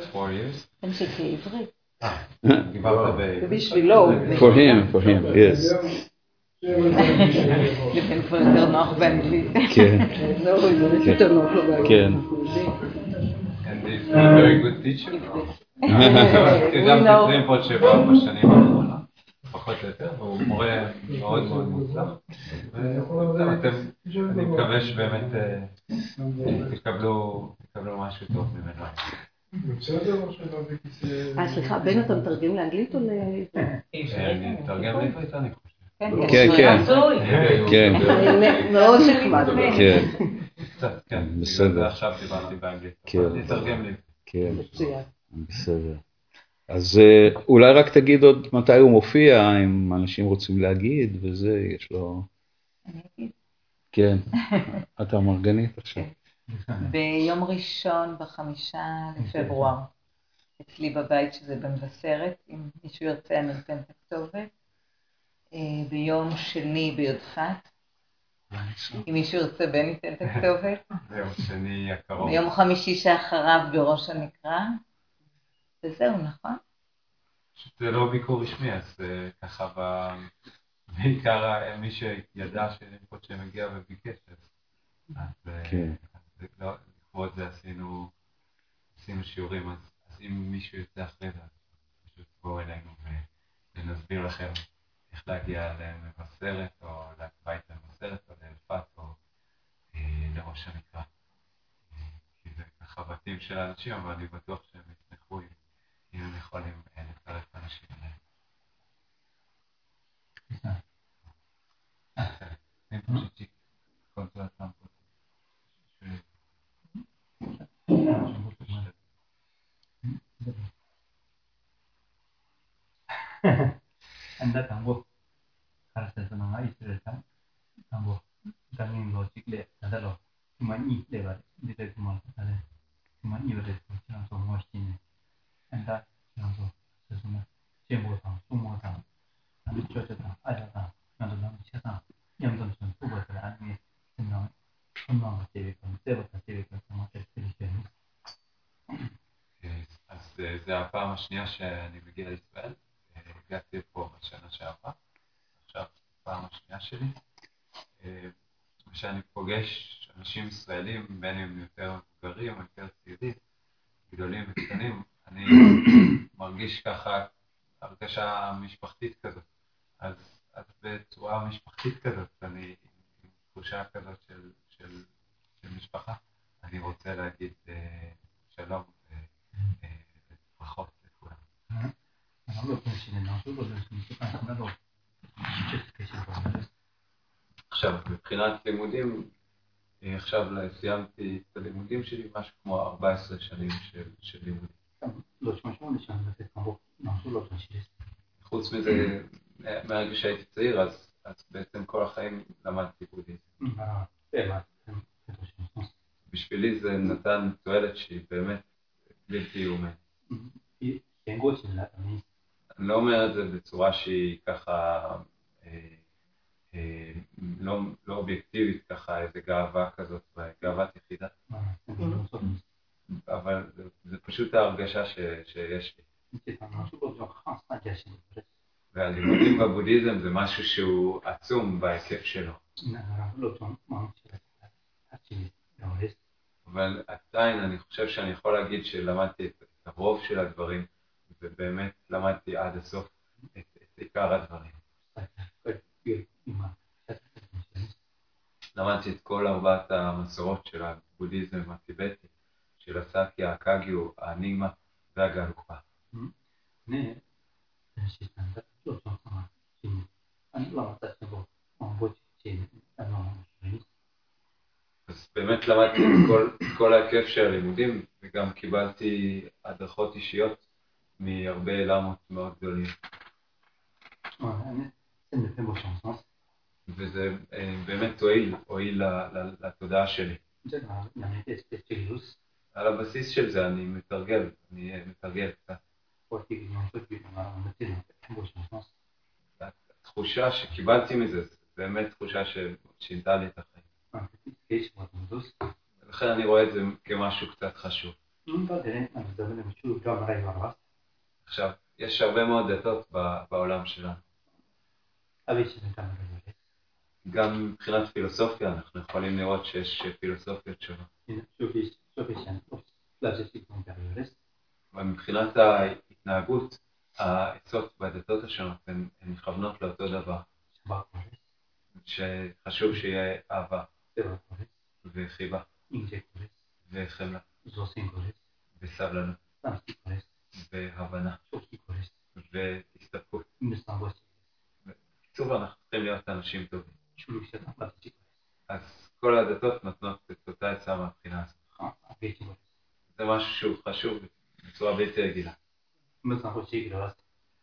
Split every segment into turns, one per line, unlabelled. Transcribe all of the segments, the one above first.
four years.
ובשבילו,
For him, for him, yes.
לפעמים כבר יותר נוח באנגלית.
כן,
יותר נוח לו בהגיד.
כן.
And he's a very good teacher. גם. תקרים פה שבאו בשנים האחרונות, פחות או יותר, והוא מורה מאוד מאוד מוצלח. אני מקווה שבאמת אה, תקבלו משהו טוב ממנו.
אה, סליחה, בן אתה מתרגם לאנגלית או ל...
אה, אני אתרגם לעברית, אני חושב.
כן,
כן, כן.
רצוי.
כן,
אני מאוד נחמד.
כן,
קצת, כן.
בסדר.
עכשיו דיברתי באנגלית.
כן.
אתרגם לי.
כן. בסדר. אז אה, אולי רק תגיד עוד מתי הוא מופיע, אם אנשים רוצים להגיד, וזה, יש לו...
אני אגיד.
כן, אתה מרגנית עכשיו.
ביום ראשון בחמישה לפברואר, אצלי בבית שזה במבשרת, אם מישהו ירצה אני אתן את הכתובת. אה, ביום שני ביודפת, אם מישהו ירצה בן ייתן את הכתובת.
ביום שני הקרוב.
ביום חמישי שאחריו בראש הנקרה. וזהו, נכון?
פשוט זה לא ביקור רשמי, אז אה, ככה ב... בעיקר מי שידע שפה שמגיע וביקש, אז אז, אה,
כן.
לא- לכבוד זה עשינו עשינו שיעורים, אז אז אם מישהו יוצא אחרי זה, פשוט בואו אלינו ונסביר לכם איך להגיע למבשרת, או לבית למבשרת, או לאלפת, או אה, לראש הנקרה. אה, כי זה ככה בתים של האנשים, אבל אני בטוח שהם ישמחו אם אם הם יכולים אה, לצרף אנשים אליהם. 안다 당고
알았어서 나가 있으랬다 당고 당인 로직레 나다로. 많이 있대가 이제 정말 안에 많이 이거를 그냥 좀 멋있네. 안다 그냥 좀 그래서 제보상 소모상 아니 저저다 아야다. 나도 너무 세상 염점 좀
보고 그래 아니 그냥 혼나고 되게 좀 세고 되게 좀 정말 되게 אה, זה הפעם השנייה שאני מגיע לישראל. אה, הגעתי פה בשנה שעברה, עכשיו פעם השנייה שלי. אה, כשאני פוגש אנשים ישראלים, בין אם יותר מבוגרים יותר צעירים, גדולים וקטנים, אני מרגיש ככה הרגשה משפחתית כזאת. אז, אז בצורה משפחתית כזאת, אני עם תחושה כזאת של, של, של משפחה, אני רוצה להגיד אה, שלום פחות לכולם. עכשיו, מבחינת לימודים, אה, עכשיו סיימתי את הלימודים שלי, משהו כמו 14 שנים של לימודים. חוץ מזה, מהרגע שהייתי צעיר, אז בעצם כל החיים למדתי בודהיזם. בשבילי זה נתן תועלת שהיא באמת בלתי
יאומת.
אני לא אומר את זה בצורה שהיא ככה אה, אה, לא, לא, אובייקטיבית ככה, איזה גאווה כזאת, גאוות יחידה. אבל זה, פשוט ההרגשה שיש לי. והלימודים בבודהיזם זה משהו שהוא עצום בהיקף שלו. אבל עדיין אני חושב שאני יכול להגיד שלמדתי את של הדברים, ובאמת למדתי עד הסוף את, את עיקר הדברים. למדתי את כל ארבעת המסורות של הבודהיזם הטיבטי, של הסאקיה, הקאגיו, האנימה והגלוקפה. אז באמת למדתי את כל ההיקף של הלימודים וגם קיבלתי הצלחות אישיות מהרבה למות מאוד גדולים. וזה אה, באמת הועיל, הועיל לתודעה שלי. על הבסיס של זה אני מתרגל, אני אה, מתרגל קצת. התחושה שקיבלתי מזה, זו באמת תחושה ששינתה לי את החיים. ולכן אני רואה את זה כמשהו קצת חשוב. יש הרבה מאוד דתות בעולם שלנו. גם מבחינת פילוסופיה אנחנו יכולים לראות שיש פילוסופיות שונות. ומבחינת ההתנהגות, העצות בדתות השונות הן מכוונות לאותו דבר. שחשוב שיהיה אהבה. וחיבה. וחמלה. וסבלנות. והבנה. והסתפקות. שוב אנחנו צריכים להיות אנשים טובים. אז כל הדתות נותנות את אותה עצה מהבחינה הזאת. זה משהו שהוא חשוב בצורה בלתי רגילה.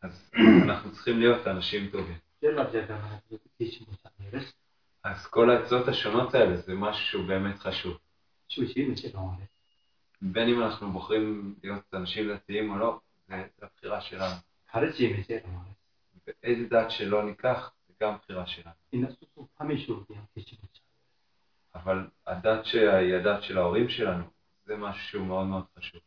אז אנחנו צריכים להיות אנשים טובים. אז כל העצות השונות האלה זה משהו שהוא באמת חשוב. בין אם אנחנו בוחרים להיות אנשים דתיים או לא, זו הבחירה שלנו.
他的姐妹在干嘛
？ואיזה דת שלא ניקח, זה גם בחירה שלנו. אבל הדת שהיא הדת של ההורים שלנו, זה משהו שהוא מאוד מאוד חשוב.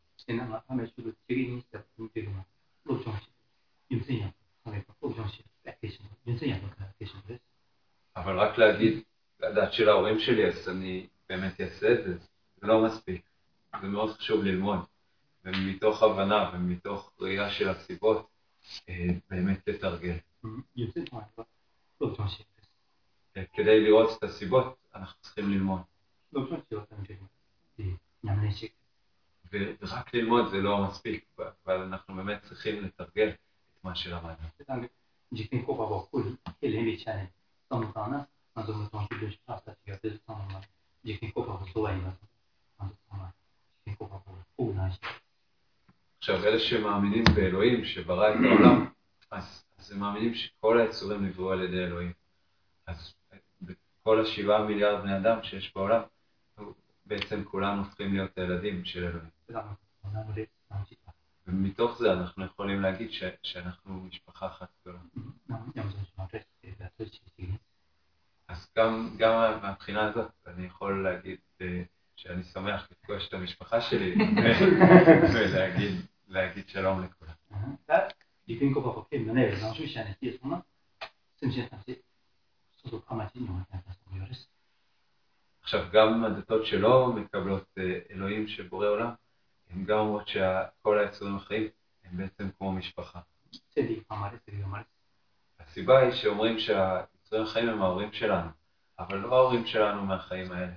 אבל רק להגיד, הדת של ההורים שלי, אז אני באמת אעשה את זה, זה לא מספיק. זה מאוד חשוב ללמוד, ומתוך הבנה ומתוך ראייה של הסיבות, אה, באמת לתרגל. כדי לראות את הסיבות, אנחנו צריכים ללמוד. ורק ללמוד זה לא מספיק, אבל אנחנו באמת צריכים לתרגל את מה שלמדנו. עכשיו, אלה שמאמינים באלוהים, שברא את העולם, אז, אז הם מאמינים שכל היצורים נבראו על ידי אלוהים. אז כל השבעה מיליארד בני אדם שיש בעולם, בעצם כולם הופכים להיות הילדים של אלוהים. ומתוך זה אנחנו יכולים להגיד ש, שאנחנו משפחה אחת גדולה. אז גם, גם מהבחינה הזאת אני יכול להגיד אה, שאני שמח לפגוש את המשפחה שלי ולהגיד להגיד שלום לכולם.
が、実験効果を県のね、何週者にして、そんな、先生たち、そうそう、かまちにもやったというです。
עכשיו, גם הדתות שלא מקבלות אה, אלוהים של בורא עולם, הן גם אומרות שכל היצורים החיים הם בעצם כמו משפחה.
セリ、あまれ、セリ、あまれ。
הסיבה היא שאומרים שהיצורים החיים הם ההורים שלנו, אבל לא ההורים שלנו מהחיים האלה.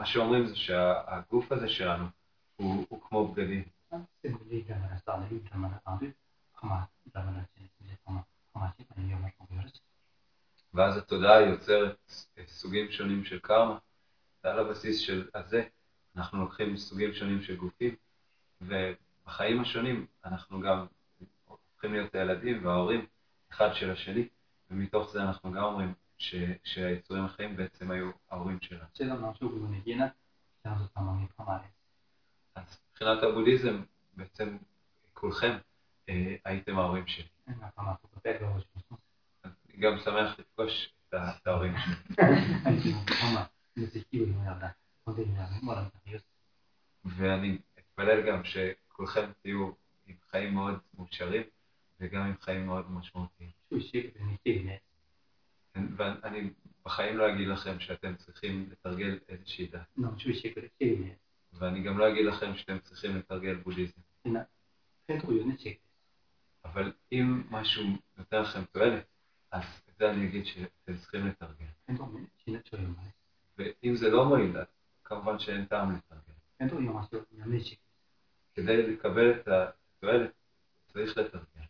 מה שאומרים זה שהגוף הזה שלנו הוא, הוא כמו בגדים. ואז התודעה יוצרת סוגים שונים של קרמה, ועל הבסיס של הזה אנחנו לוקחים סוגים שונים של גופים, ובחיים השונים אנחנו גם הופכים להיות הילדים וההורים אחד של השני, ומתוך זה אנחנו גם אומרים שהיצורים החיים
הבודהיזם משהו במדינה, שם זאת הממלכה
אז מבחינת הבודהיזם, בעצם כולכם אה, הייתם ההורים שלי. גם שמח לפגוש את ההורים שלי. ואני אתפלל גם שכולכם תהיו עם חיים מאוד מאושרים וגם עם חיים מאוד משמעותיים.
כן,
ואני בחיים לא אגיד לכם שאתם צריכים
את צ'ידה.
ואני גם לא אגיד לכם שאתם צריכים לתרגל בודהיזם. אבל אם משהו נותן לכם תועלת, אז את זה אני אגיד שאתם צריכים לתרגל. ואם זה לא מועיל, אז כמובן שאין טעם לתרגל. כדי לקבל את התועלת, צריך לתרגל.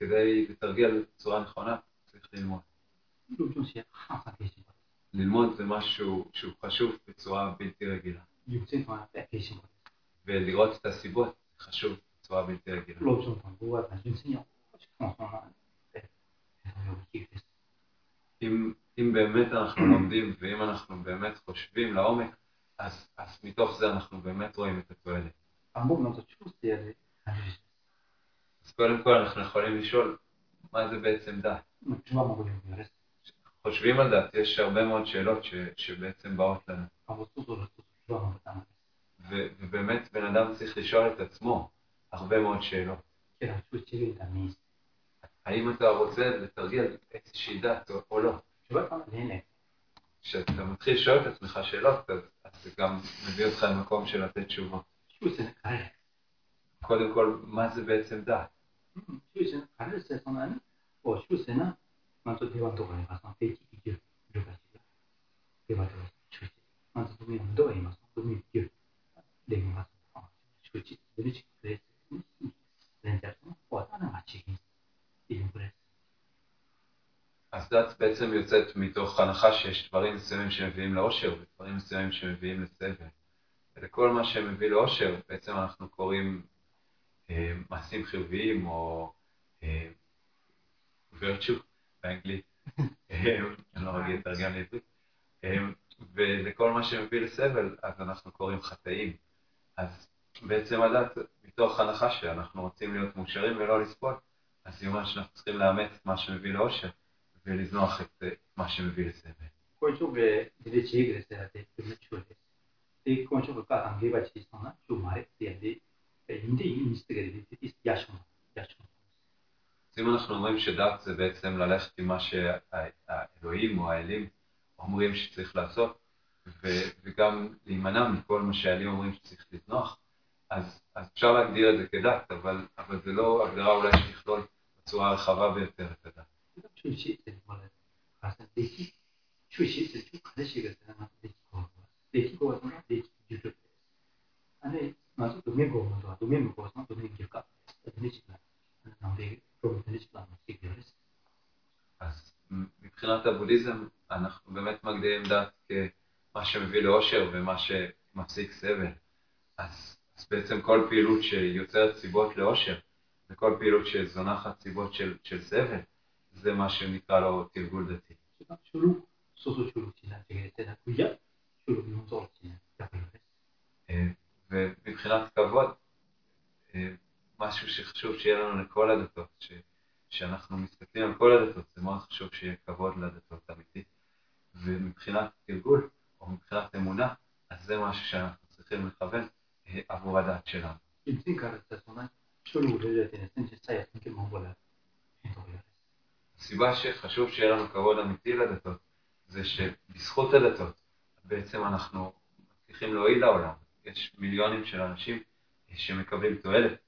כדי לתרגל בצורה נכונה, צריך ללמוד. ללמוד זה משהו שהוא חשוב בצורה בלתי רגילה. ולראות את הסיבות חשוב בצורה בלתי רגילה. אם, אם באמת אנחנו לומדים ואם אנחנו באמת חושבים לעומק, אז, אז מתוך זה אנחנו באמת רואים את התועלת. אז קודם כל אנחנו יכולים לשאול מה זה בעצם דת. חושבים על דת, יש הרבה מאוד שאלות ש, שבעצם באות לנו. ו, ובאמת בן אדם צריך לשאול את עצמו הרבה מאוד שאלות. האם אתה רוצה לתרגל איזושהי דת או, או לא? כשאתה מתחיל לשאול את עצמך שאלות, אז, אז זה גם מביא אותך למקום של לתת
תשובה.
קודם כל, מה זה בעצם דת?
주스는 가를 세서는 어 주스는 먼저 대화도 가야 가서 대기 기교 이렇게 대화도 주지. 먼저 도미 운동에 임해서 도미 기교 내가 가서 어 주지. 우리 그래. 렌자도 와다는 같이 이런 그래.
אז דת בעצם יוצאת מתוך הנחה שיש דברים מסוימים שמביאים לאושר ודברים מסוימים שמביאים לסבל. ולכל מה שמביא לאושר בעצם אנחנו קוראים אה, מעשים חיוביים או אה, virtue באנגלית, אה, אני לא מגיע לתרגם לעברית, אה, ולכל מה שמביא לסבל, אז אנחנו קוראים חטאים. אז בעצם הדת, מתוך הנחה שאנחנו רוצים להיות מאושרים ולא לספול, אז סימן שאנחנו צריכים לאמץ את מה שמביא לאושר, ולזנוח את אה, מה שמביא לסבל.
כל שוב, זה צ'יג לזה, זה באמת שולט. זה כל שוב, ככה, ידי, אם זה אינסטגרם,
אז אם אנחנו אומרים שדת זה בעצם ללכת עם מה שהאלוהים או האלים אומרים שצריך לעשות, וגם להימנע מכל מה שהאלים אומרים שצריך לזנוח, אז, אז אפשר להגדיר את זה כדת, אבל, אבל זה לא הגדרה אולי שתכלול בצורה הרחבה ביותר את הדת.
出息这一块来，还是累积，出息是最快的这个什么累积过，累积过多少累积就是，反正那是都没过多少，都没没过上都没结果，都没起来，能得。
אז מבחינת הבודהיזם, אנחנו באמת מגדירים דת כמה שמביא לאושר ומה שמפסיק סבל. אז, אז בעצם כל פעילות שיוצרת סיבות לאושר, וכל פעילות שזונחת סיבות של, של סבל, זה מה שנקרא לו תרגול דתי. אה, ומבחינת כבוד, אה, משהו שחשוב שיהיה לנו לכל הדתות, ש, שאנחנו מסתכלים על כל הדתות, זה מאוד חשוב שיהיה כבוד לדתות אמיתי. ומבחינת תרגול, או מבחינת אמונה, אז זה משהו שאנחנו צריכים לכוון אה, עבור הדת שלנו. הסיבה שחשוב שיהיה לנו כבוד אמיתי לדתות, זה שבזכות הדתות, בעצם אנחנו מצליחים להועיל לעולם. יש מיליונים של אנשים אה, שמקבלים תועלת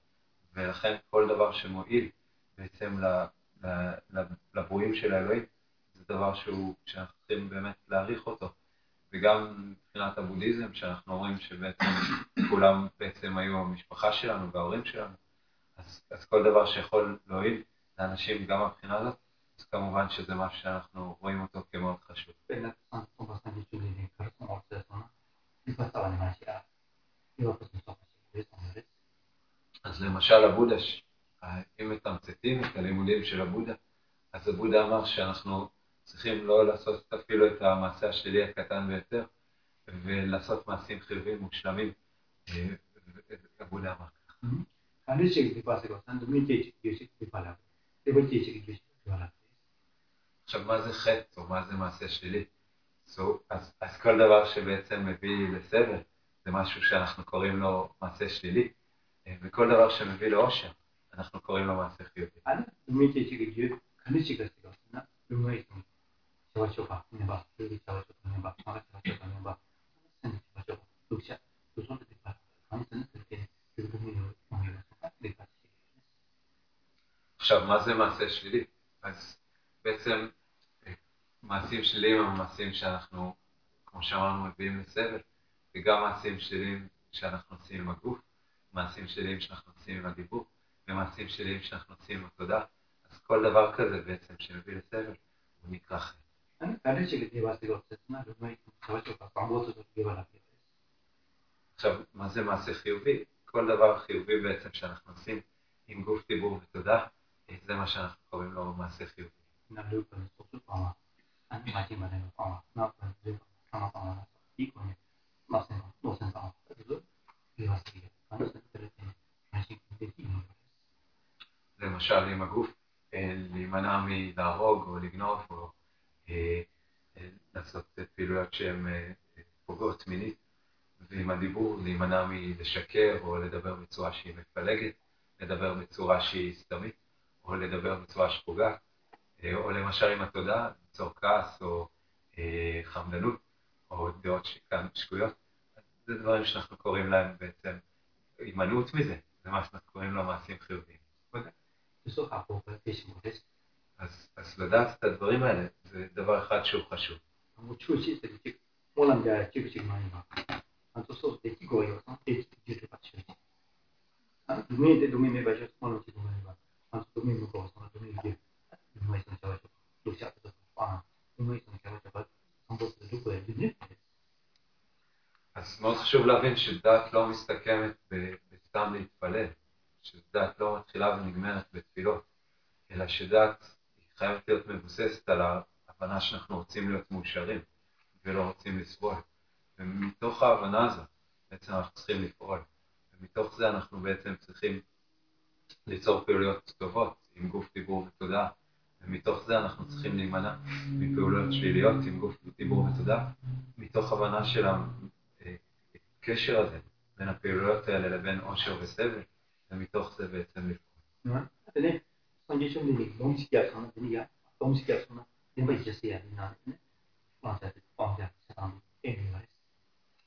ולכן כל דבר שמועיל בעצם לברואים של האלוהים, זה דבר שהוא, שאנחנו צריכים באמת להעריך אותו. וגם מבחינת הבודהיזם, שאנחנו אומרים שבעצם כולם בעצם היו המשפחה שלנו וההורים שלנו, אז, אז כל דבר שיכול להועיל לאנשים גם מהבחינה הזאת, אז כמובן שזה משהו שאנחנו רואים אותו כמאוד חשוב. אז למשל הבודה, ש... אם מתמצתים את הלימודים של הבודה, אז הבודה אמר שאנחנו צריכים לא לעשות אפילו את המעשה השלילי הקטן ביותר, ולעשות מעשים חיובים מושלמים. הבודה אמר עכשיו, מה זה חטא, או מה זה מעשה שלילי? So, אז, אז כל דבר שבעצם מביא לסבל, זה משהו שאנחנו קוראים לו מעשה שלילי. וכל דבר שמביא לאושר, אנחנו קוראים לו מעשה חיובי. עכשיו, מה זה מעשה שלילי? אז בעצם מעשים שליליים הם מעשים שאנחנו, כמו שאמרנו, מביאים לסבל, וגם מעשים שליליים שאנחנו עושים עם הגוף. מעשים שליליים שאנחנו עושים עם הדיבור, ומעשים שליליים שאנחנו עושים עם התודעה. אז כל דבר כזה בעצם שמביא לסבל, הוא נקרא חטא. עכשיו, מה זה מעשה חיובי? כל דבר חיובי בעצם שאנחנו עושים עם גוף דיבור ותודה, זה מה שאנחנו קוראים לו מעשה חיובי. להימנע מלשקר או לדבר בצורה שהיא מפלגת, לדבר בצורה שהיא סתמית, או לדבר בצורה שפוגעת, אה, או למשל עם התודעה, להבין שדת לא מסתכמת בסתם להתפלל, שדת לא מתחילה ונגמרת בתפילות, אלא שדת חייבת להיות מבוססת על ההבנה שאנחנו רוצים להיות מאושרים ולא רוצים לסבול. ומתוך ההבנה הזאת בעצם אנחנו צריכים לפעול. ומתוך זה אנחנו בעצם צריכים ליצור פעילויות טובות עם גוף דיבור ותודעה. ומתוך זה אנחנו צריכים להימנע מפעולות שליליות עם גוף דיבור ותודעה, מתוך הבנה של הקשר הזה בין הפעילויות האלה לבין עושר וסבל, ומתוך זה בעצם
לבחון.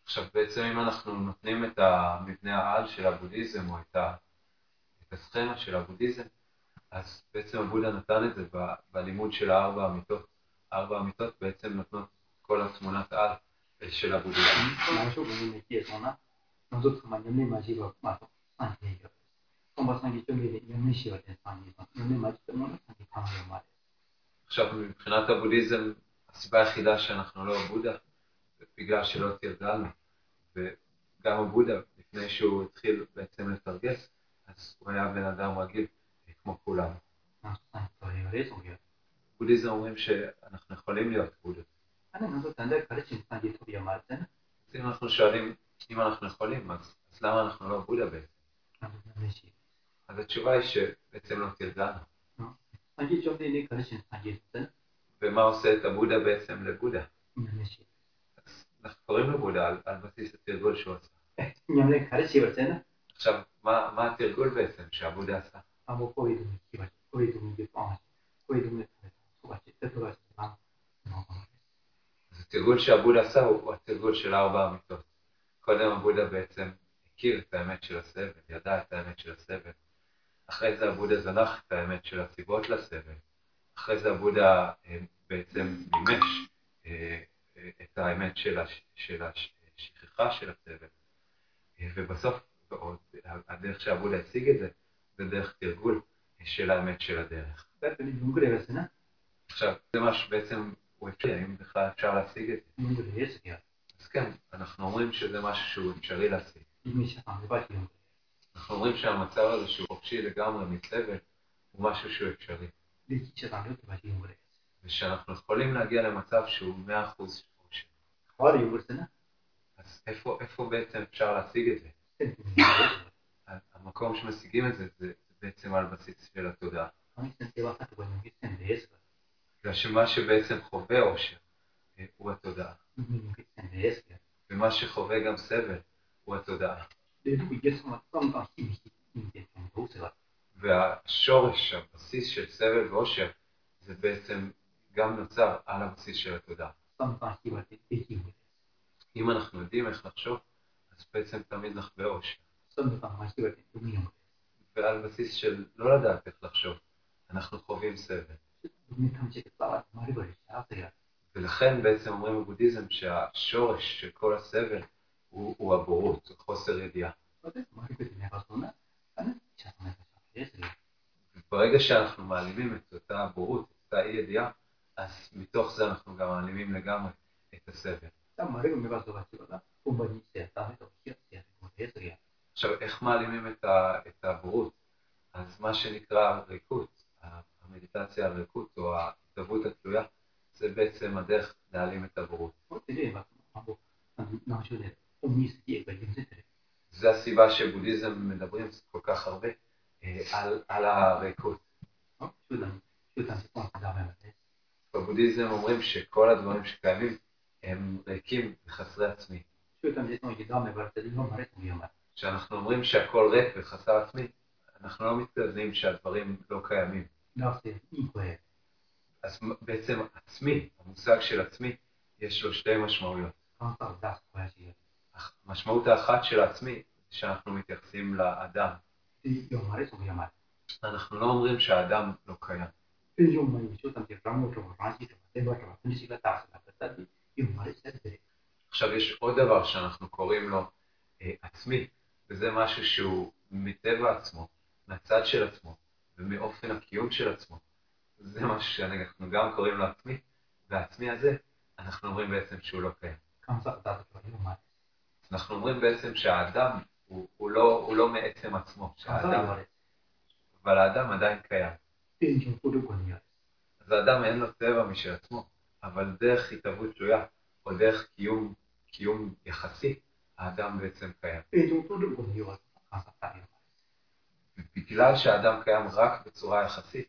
עכשיו בעצם אם אנחנו נותנים את המבנה העל של הבודהיזם או את, הסכמה של הבודהיזם, אז בעצם הבודה נתן את זה בלימוד של ארבע אמיתות. ארבע אמיתות בעצם נותנות כל התמונת על של
הבודדים. כל השומרים יצאנה, נוזו צמניה מג'יבה מסו, סנגיה יו. סומבה סנגיה צ'ונגיה יומי שיו לסנגיה, יומי מג'יבה מונה סנגיה כמה יומה.
עכשיו מבחינת הבודהיזם, הסיבה היחידה שאנחנו לא בודה, זה בגלל שלא תרגלנו. וגם הבודה, לפני שהוא התחיל בעצם לתרגס, אז הוא היה בן אדם רגיל, כמו
כולם.
בודהיזם אומרים שאנחנו יכולים להיות בודות.
אני אומר, תעלה קהלת שניתן יתו ימלתן.
אז אם אנחנו שואלים, אם אנחנו יכולים, אז למה אנחנו לא בודה בעצם? אז התשובה היא שבעצם לא תרגלנו. ומה עושה את הבודה בעצם לבודה? אנחנו קוראים לבודה על בסיס התרגול שהוא עשה. עכשיו, מה התרגול בעצם שהבודה עשה? התרגול שהבודה עשה הוא התרגול של ארבע אמיתות. קודם הבודה בעצם הכיר את האמת של הסבל, ידע את האמת של הסבל. אחרי זה הבודה זנח את האמת של הסיבות לסבל. אחרי זה הבודה אה, בעצם מימש אה, אה, את האמת של, של השכחה של הסבל. ובסוף, הדרך שהבודה השיג את זה, זה דרך תרגול של האמת של הדרך. עכשיו, זה מה שבעצם אפשרי, האם בכלל אפשר להשיג את זה. אז כן, אנחנו אומרים שזה משהו שהוא אפשרי להשיג. אנחנו אומרים שהמצב הזה שהוא חופשי לגמרי מצוות, הוא משהו שהוא אפשרי. ושאנחנו יכולים להגיע למצב שהוא 100% חופשי. אז איפה בעצם אפשר להשיג את זה? המקום שמשיגים את זה, זה בעצם על בסיס של התודעה. זה שמה שבעצם חווה אושר אה, הוא התודעה.
Mm-hmm.
ומה שחווה גם סבל הוא התודעה. והשורש, הבסיס של סבל ואושר, זה בעצם גם נוצר על הבסיס של התודעה. אם אנחנו יודעים איך לחשוב, אז בעצם תמיד נחווה אושר. ועל בסיס של לא לדעת איך לחשוב, אנחנו חווים סבל. ולכן בעצם אומרים בבודהיזם שהשורש של כל הסבל הוא, הבורות, הוא חוסר ידיעה. ברגע שאנחנו מעלימים את אותה הבורות, את אותה אי ידיעה, אז מתוך זה אנחנו גם מעלימים לגמרי את הסבל. עכשיו, איך מעלימים את הבורות? אז מה שנקרא ריקות, המדיטציה, הריקוד או ההתהוות התלויה, זה בעצם הדרך להעלים את הבורות. זה הסיבה שבודהיזם מדברים כל כך הרבה אה, על, הריקות. בבודהיזם אומרים שכל הדברים שקיימים הם ריקים וחסרי עצמי. כשאנחנו אומרים שהכל ריק וחסר עצמי, אנחנו לא מתכוונים שהדברים לא קיימים. אז בעצם עצמי, המושג של עצמי, יש לו שתי משמעויות. המשמעות האחת של עצמי, שאנחנו מתייחסים לאדם. אנחנו לא אומרים שהאדם לא קיים. עכשיו יש עוד דבר שאנחנו קוראים לו אה, עצמי, וזה משהו שהוא מטבע עצמו, מהצד של עצמו. ומאופן הקיום של עצמו. זה מה שאנחנו גם קוראים לו עצמי, והעצמי הזה, אנחנו אומרים בעצם שהוא לא קיים. אנחנו אומרים בעצם שהאדם הוא, הוא, לא, הוא לא מעצם עצמו, שהאדם, אבל האדם עדיין קיים. אז האדם אין לו טבע משל עצמו, אבל דרך התהוות תלויה, או דרך קיום, קיום יחסי, האדם בעצם קיים. בגלל שהאדם קיים רק בצורה יחסית,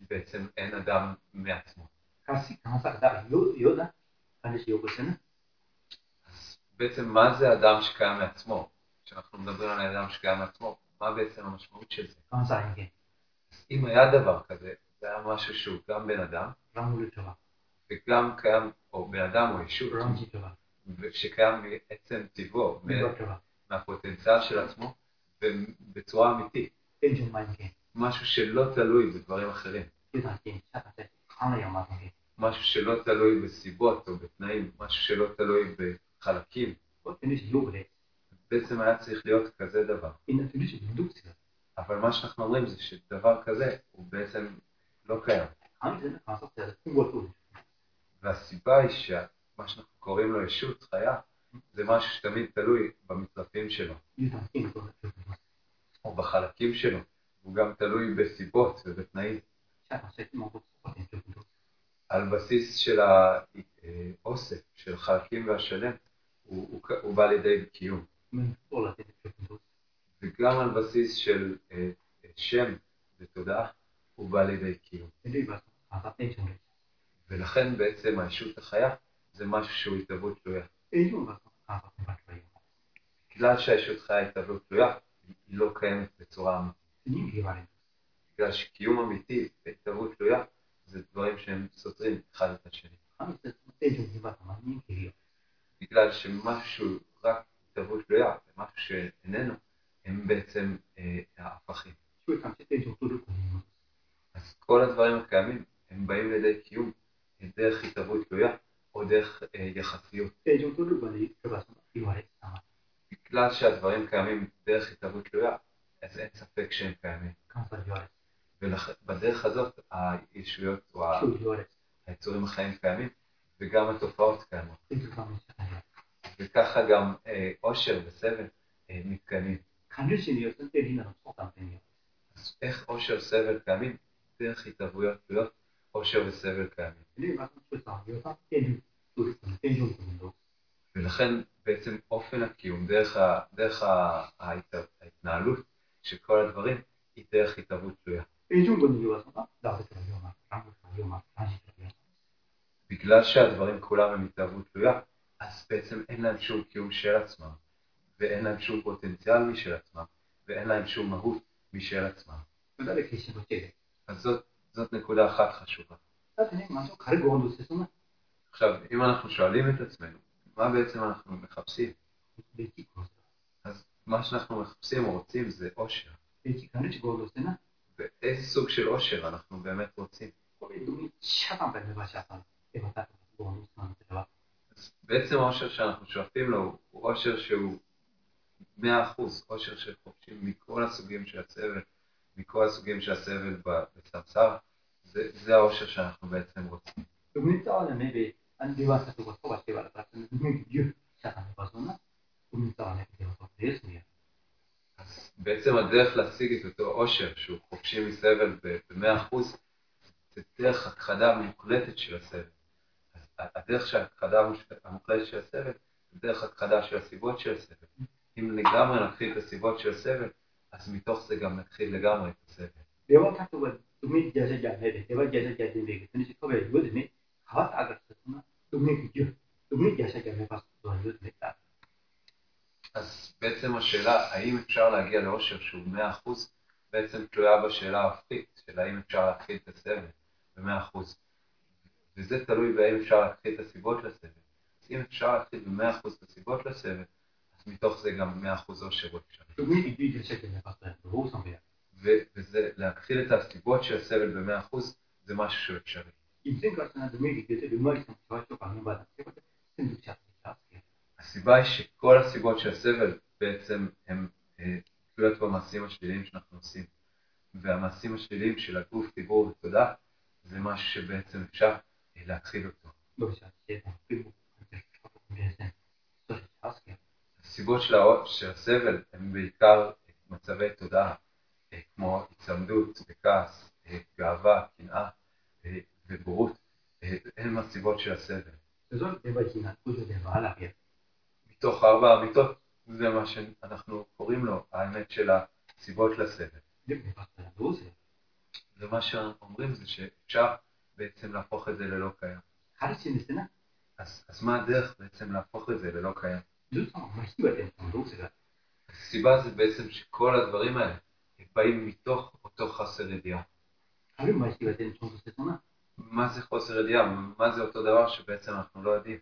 בעצם אין אדם מעצמו. אז בעצם מה זה אדם שקיים מעצמו? כשאנחנו מדברים על אדם שקיים מעצמו, מה בעצם המשמעות של זה? אז אם היה דבר כזה, זה היה משהו שהוא גם בן אדם, וגם קיים, או בן אדם או ישות, שקיים מעצם טבעו, מהפוטנציאל של עצמו, ובצורה אמיתית. משהו שלא תלוי בדברים אחרים. משהו שלא תלוי בסיבות או בתנאים, משהו שלא תלוי בחלקים. בעצם היה צריך להיות כזה דבר. אבל מה שאנחנו אומרים זה שדבר כזה הוא בעצם לא קיים. והסיבה היא שמה שאנחנו קוראים לו ישות, חיה, זה משהו שתמיד תלוי במצרפים שלו. או בחלקים שלו, הוא גם תלוי בסיבות ובתנאים. על בסיס של האוסף, של חלקים והשלם, הוא, הוא בא לידי קיום. וגם על בסיס של אה, שם ותודעה, הוא בא לידי קיום. ולכן בעצם האישות החיה זה משהו שהוא התהוות תלויה. בגלל שהאישות חיה התהוות תלויה, היא לא קיימת בצורה אמיתית. בגלל שקיום אמיתי והתערבות תלויה זה דברים שהם סותרים אחד את השני. בגלל שמשהו רק התערבות תלויה ומשהו שאיננו, הם בעצם אה, ההפכים. אז כל הדברים הקיימים, הם באים לידי קיום דרך התערבות תלויה או דרך אה, יחסיות. בגלל שהדברים קיימים דרך התהוות תלויה, אז אין ספק שהם קיימים. ובדרך הזאת הישויות או היצורים החיים קיימים, וגם התופעות קיימות. וככה גם עושר וסבל מתקיימים. אז איך עושר וסבל קיימים? דרך התהוויות תלויות, עושר וסבל קיימים. ולכן בעצם אופן הקיום, דרך, ה, דרך ה, ההתנהלות של כל הדברים, היא דרך התערבות תלויה. בגלל שהדברים כולם הם התערבות תלויה, אז בעצם אין להם שום קיום של עצמם, ואין להם שום פוטנציאל משל עצמם, ואין להם שום מהות משל עצמם. אז זאת, זאת נקודה אחת חשובה. עכשיו, אם אנחנו שואלים את עצמנו, מה בעצם אנחנו מחפשים? אז מה שאנחנו מחפשים או רוצים זה אושר. ואיזה סוג של אושר אנחנו באמת רוצים? אז בעצם האושר שאנחנו שואפים לו הוא אושר שהוא 100% אושר של מכל הסוגים של הסבל, מכל הסוגים של הסבל בצמצם, זה, זה האושר שאנחנו בעצם רוצים.
Dumni tsawane maybe an dewa sa tuwa soba sheba la prasana dumni yu shata mebasona dumni tsawane dewa soba desu ya.
אז בעצם הדרך להשיג את אותו עושר שהוא חופשי מסבל ב-100% זה דרך הכחדה מוחלטת של הסבל. אז הדרך של ההכחדה המוחלטת של הסבל זה דרך הכחדה של הסיבות של הסבל. אם לגמרי נתחיל את הסיבות של הסבל, אז מתוך זה גם נתחיל לגמרי את הסבל.
shi kobe yu de ne hawa ta aga sa dumni yu dumni jasa jane pas tuwa yu de ta.
אז בעצם השאלה האם אפשר להגיע לאושר שהוא 100% בעצם תלויה בשאלה ההפכית של האם אפשר להתחיל את הסבל ב-100%. וזה תלוי באם אפשר להתחיל את הסיבות לסבל. אז אם אפשר להתחיל ב-100% את הסיבות לסבל, אז מתוך זה גם 100% אושר הוא אפשרי. ו- וזה להתחיל את הסיבות של הסבל ב-100% זה משהו שהוא אפשרי.
인생 같은 dumni yu jasa dumni yu jasa jane pas tuwa yu de sendu cha cha.
הסיבה היא שכל הסיבות של הסבל בעצם הן אה, תלויות במעשים השליליים שאנחנו עושים. והמעשים השליליים של הגוף, דיבור ותודעה זה משהו שבעצם אפשר אה, להתחיל אותו.
너 자체 그리고 이제 그래서 또 하스게
הסיבות של, האות- של הסבל הן בעיקר מצבי תודעה, אה, כמו היצמדות וכעס, אה, גאווה, קנאה אה, ובורות, אה, הן מסיבות של הסבל.
וזאת טבע התנתקות וטבע על
מתוך ארבע אמיתות, זה מה שאנחנו קוראים לו, האמת של הסיבות לסבל. ומה שאומרים זה שאפשר בעצם להפוך את זה ללא קיים. אז, אז מה הדרך בעצם להפוך את זה ללא קיים? הסיבה זה בעצם שכל הדברים האלה באים מתוך אותו חסר ידיעה. מה זה חוסר ידיעה? מה זה אותו דבר שבעצם אנחנו לא יודעים?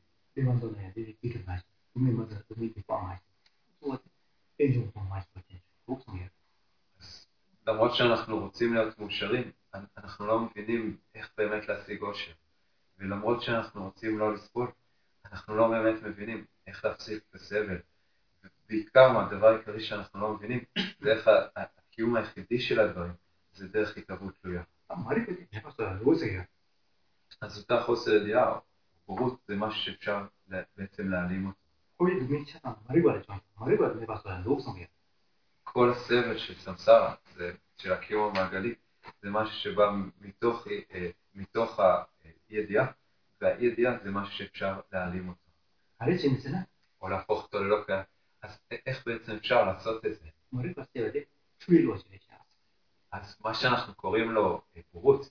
למרות שאנחנו רוצים להיות מאושרים, אנחנו לא מבינים איך באמת להשיג אושר. ולמרות שאנחנו רוצים לא לסבול, אנחנו לא באמת מבינים איך להפסיק את הסבל. בעיקר הדבר העיקרי שאנחנו לא מבינים, זה איך הקיום היחידי של הדברים, זה דרך התהוות תלויה. אז אותה חוסר ידיעה, בורות, זה משהו שאפשר בעצם להעלים אותו. כל הסבל של סמסרה, של הקיום המעגלי, זה משהו שבא מתוך, אה, מתוך הידיעה, והאי-ידיעה זה משהו שאפשר להעלים אותו. או להפוך אותו ללא קיים. אז איך בעצם אפשר לעשות את זה? אז מה שאנחנו קוראים לו אה, בורות,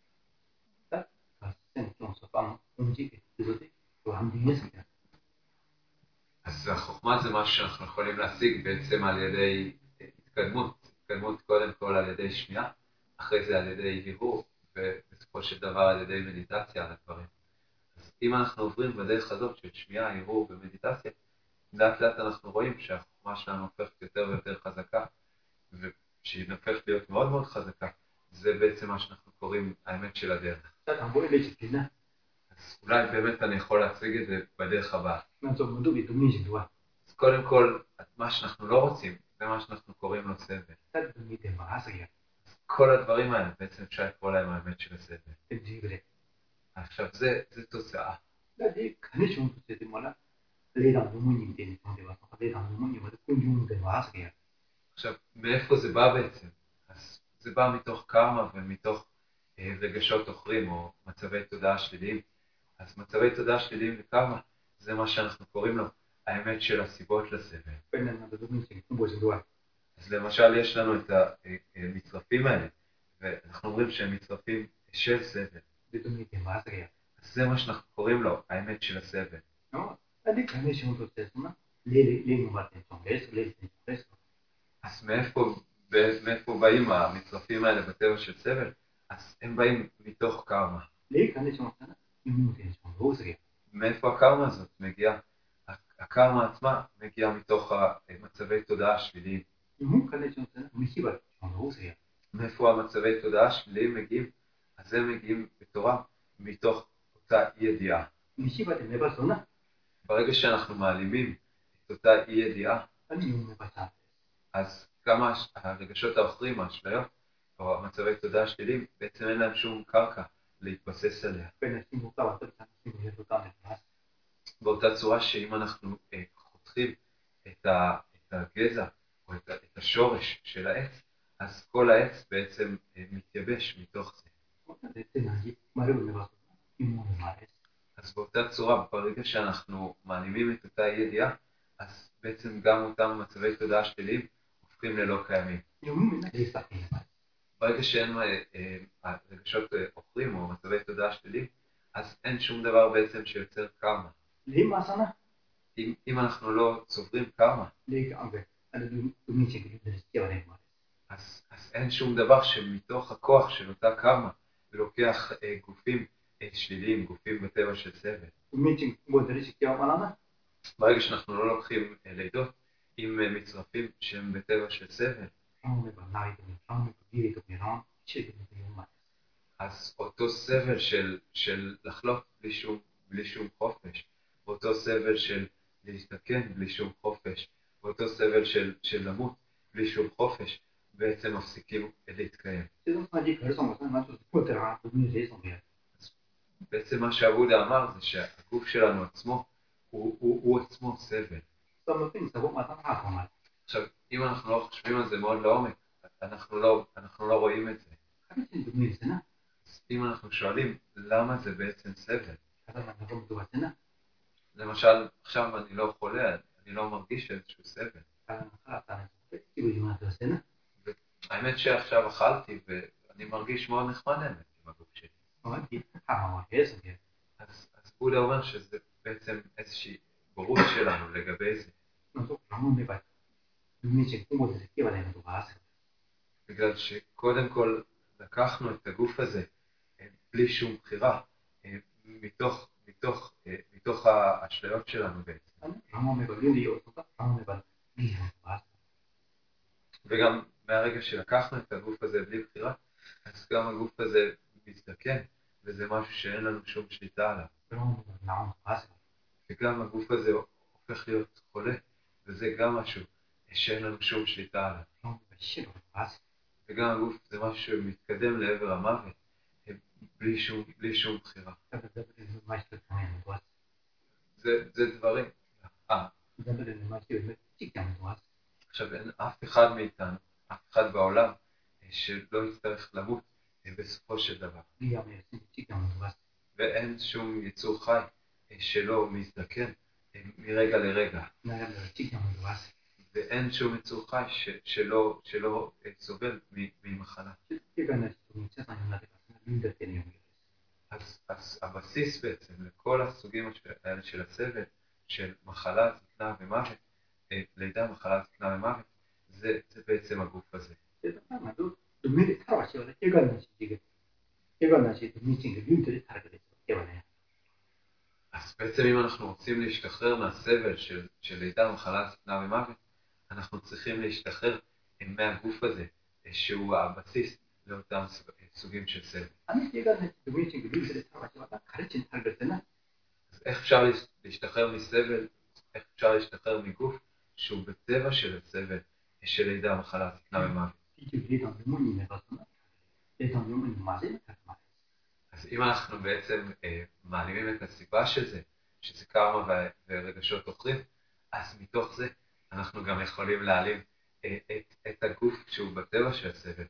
nostra פעם,
אז החוכמה זה משהו שאנחנו יכולים להשיג בעצם על ידי אה, התקדמות, התקדמות קודם כל על ידי שמיעה, אחרי זה על ידי הרהור, ובסופו של דבר על ידי מדיטציה על הדברים. אז אם אנחנו עוברים בדרך הזאת של שמיעה, הרהור ומדיטציה, לאט לאט אנחנו רואים שהחוכמה שלנו הופכת יותר ויותר חזקה, ושהיא הופכת להיות מאוד מאוד חזקה. זה בעצם מה שאנחנו קוראים האמת של הדרך.
קצת אמרו לי שתדעה.
אז אולי באמת אני יכול להציג את זה בדרך הבאה. אז קודם כל, מה שאנחנו לא רוצים, זה מה שאנחנו קוראים לו סבל.
קצת דומי דמרה זה היה. אז
כל הדברים האלה, בעצם אפשר לקרוא להם האמת של הסבל. עכשיו, זה, זה תוצאה. עכשיו, מאיפה זה בא בעצם? אז זה בא מתוך קרמה ומתוך אה, רגשות עוכרים או מצבי תודעה שליליים. אז מצבי תודעה שליליים וקרמה, זה מה שאנחנו קוראים לו האמת של הסיבות לסבל. אז למשל יש לנו את המצרפים אה, אה, האלה, ואנחנו אומרים שהם מצרפים של סבל. אז זה מה שאנחנו קוראים לו האמת של הסבל. אז מאיפה באים המצרפים האלה בטבע של סבל? אז הם באים מתוך קרמה. מאיפה הקרמה הזאת מגיעה? הקרמה עצמה מגיעה מתוך מצבי תודעה שליליים. מאיפה המצבי תודעה שליליים מגיעים? אז הם מגיעים בתורה מתוך אותה אי ידיעה. ברגע שאנחנו מעלימים את אותה אי ידיעה, אז גם הרגשות האחרים, האשליות, או המצבי תודעה שלי, בעצם אין להם שום קרקע להתבסס עליה. באותה צורה שאם אנחנו אה, חותכים את הגזע או את השורש של העץ, אז כל העץ בעצם אה, מתייבש מתוך זה. אז באותה צורה, ברגע שאנחנו מעלימים את אותה ידיעה, אז בעצם גם אותם מצבי תודעה שליליים הופכים ללא קיימים. ברגע שאין אה, אה, רגשות אה, עוכרים או מצבי תודעה שלילית, אז אין שום דבר בעצם שיוצר קרמה. אם, אם אנחנו לא צוברים קרמה, אז, אז אין שום דבר שמתוך הכוח של אותה קרמה לוקח גופים שליליים, גופים בטבע של סבל. ברגע שאנחנו לא לוקחים לידות עם מצרפים שהם בטבע של סבל,
ניצחנו בבית, ניצחנו בגיל, במירון,
אז אותו סבל של, של לחלוף בלי שום, בלי שום חופש, אותו סבל של להסתכן בלי שום חופש, אותו סבל של, של למות בלי שום חופש, בעצם מפסיקים להתקיים. בעצם מה שאבודה אמר זה שהגוף שלנו עצמו הוא, הוא, הוא עצמו סבל. עכשיו, אם אנחנו לא חושבים על זה מאוד לעומק, אנחנו לא, אנחנו לא רואים את זה. אם אנחנו שואלים, למה זה בעצם סבל? למשל, עכשיו אני לא חולה, אני לא מרגיש איזשהו סבל. האמת שעכשיו אכלתי ואני מרגיש מאוד נחמד האמת עם הגוף שלי. אז בודה אומר שזה בעצם איזושהי בורות שלנו לגבי זה.
מבין שגוף מודדים עליהם את הוראה תורה.
בגלל שקודם כל לקחנו את הגוף הזה אה, בלי שום בחירה, אה, מתוך, מתוך, אה, מתוך האשליות שלנו בעצם. וגם מהרגע שלקחנו את הגוף הזה בלי בחירה, אז גם הגוף הזה מזדקן, וזה משהו שאין לנו שום שליטה עליו. וגם הגוף הזה הופך להיות חולה, וזה גם משהו שאין לנו שום שליטה עליו. וגם הגוף זה משהו שמתקדם לעבר המוות, בלי שום, בלי שום בחירה. זה, זה דברים. אה. עכשיו, אין אף אחד מאיתנו, אף אחד בעולם, אה, שלא יצטרך למות אה, בסופו של דבר. ואין שום יצור חי שלא מזדקן מרגע לרגע. אין שום יצור חי שלא, שלא סובל ממחלה. אז, אז הבסיס בעצם לכל הסוגים האלה של הסבל, של מחלה, זקנה ומוות, אה, לידה, מחלה, זקנה ומוות, זה, זה בעצם הגוף הזה. אז בעצם אם אנחנו רוצים להשתחרר מהסבל של, של לידה, מחלה, זקנה ומוות, אנחנו צריכים להשתחרר מהגוף הזה, שהוא הבסיס לאותם סוגים של סבל. אז איך אפשר להשתחרר מסבל, איך אפשר להשתחרר מגוף שהוא בצבע של הסבל, של לידה, מחלה, זקנה ומוות? אז אם אנחנו בעצם אה, מעלימים את הסיבה של זה, שזה קרמה ורגשות אוכלים, אז מתוך זה אנחנו גם יכולים להעלים אה, את, את הגוף שהוא בטבע של הסבל,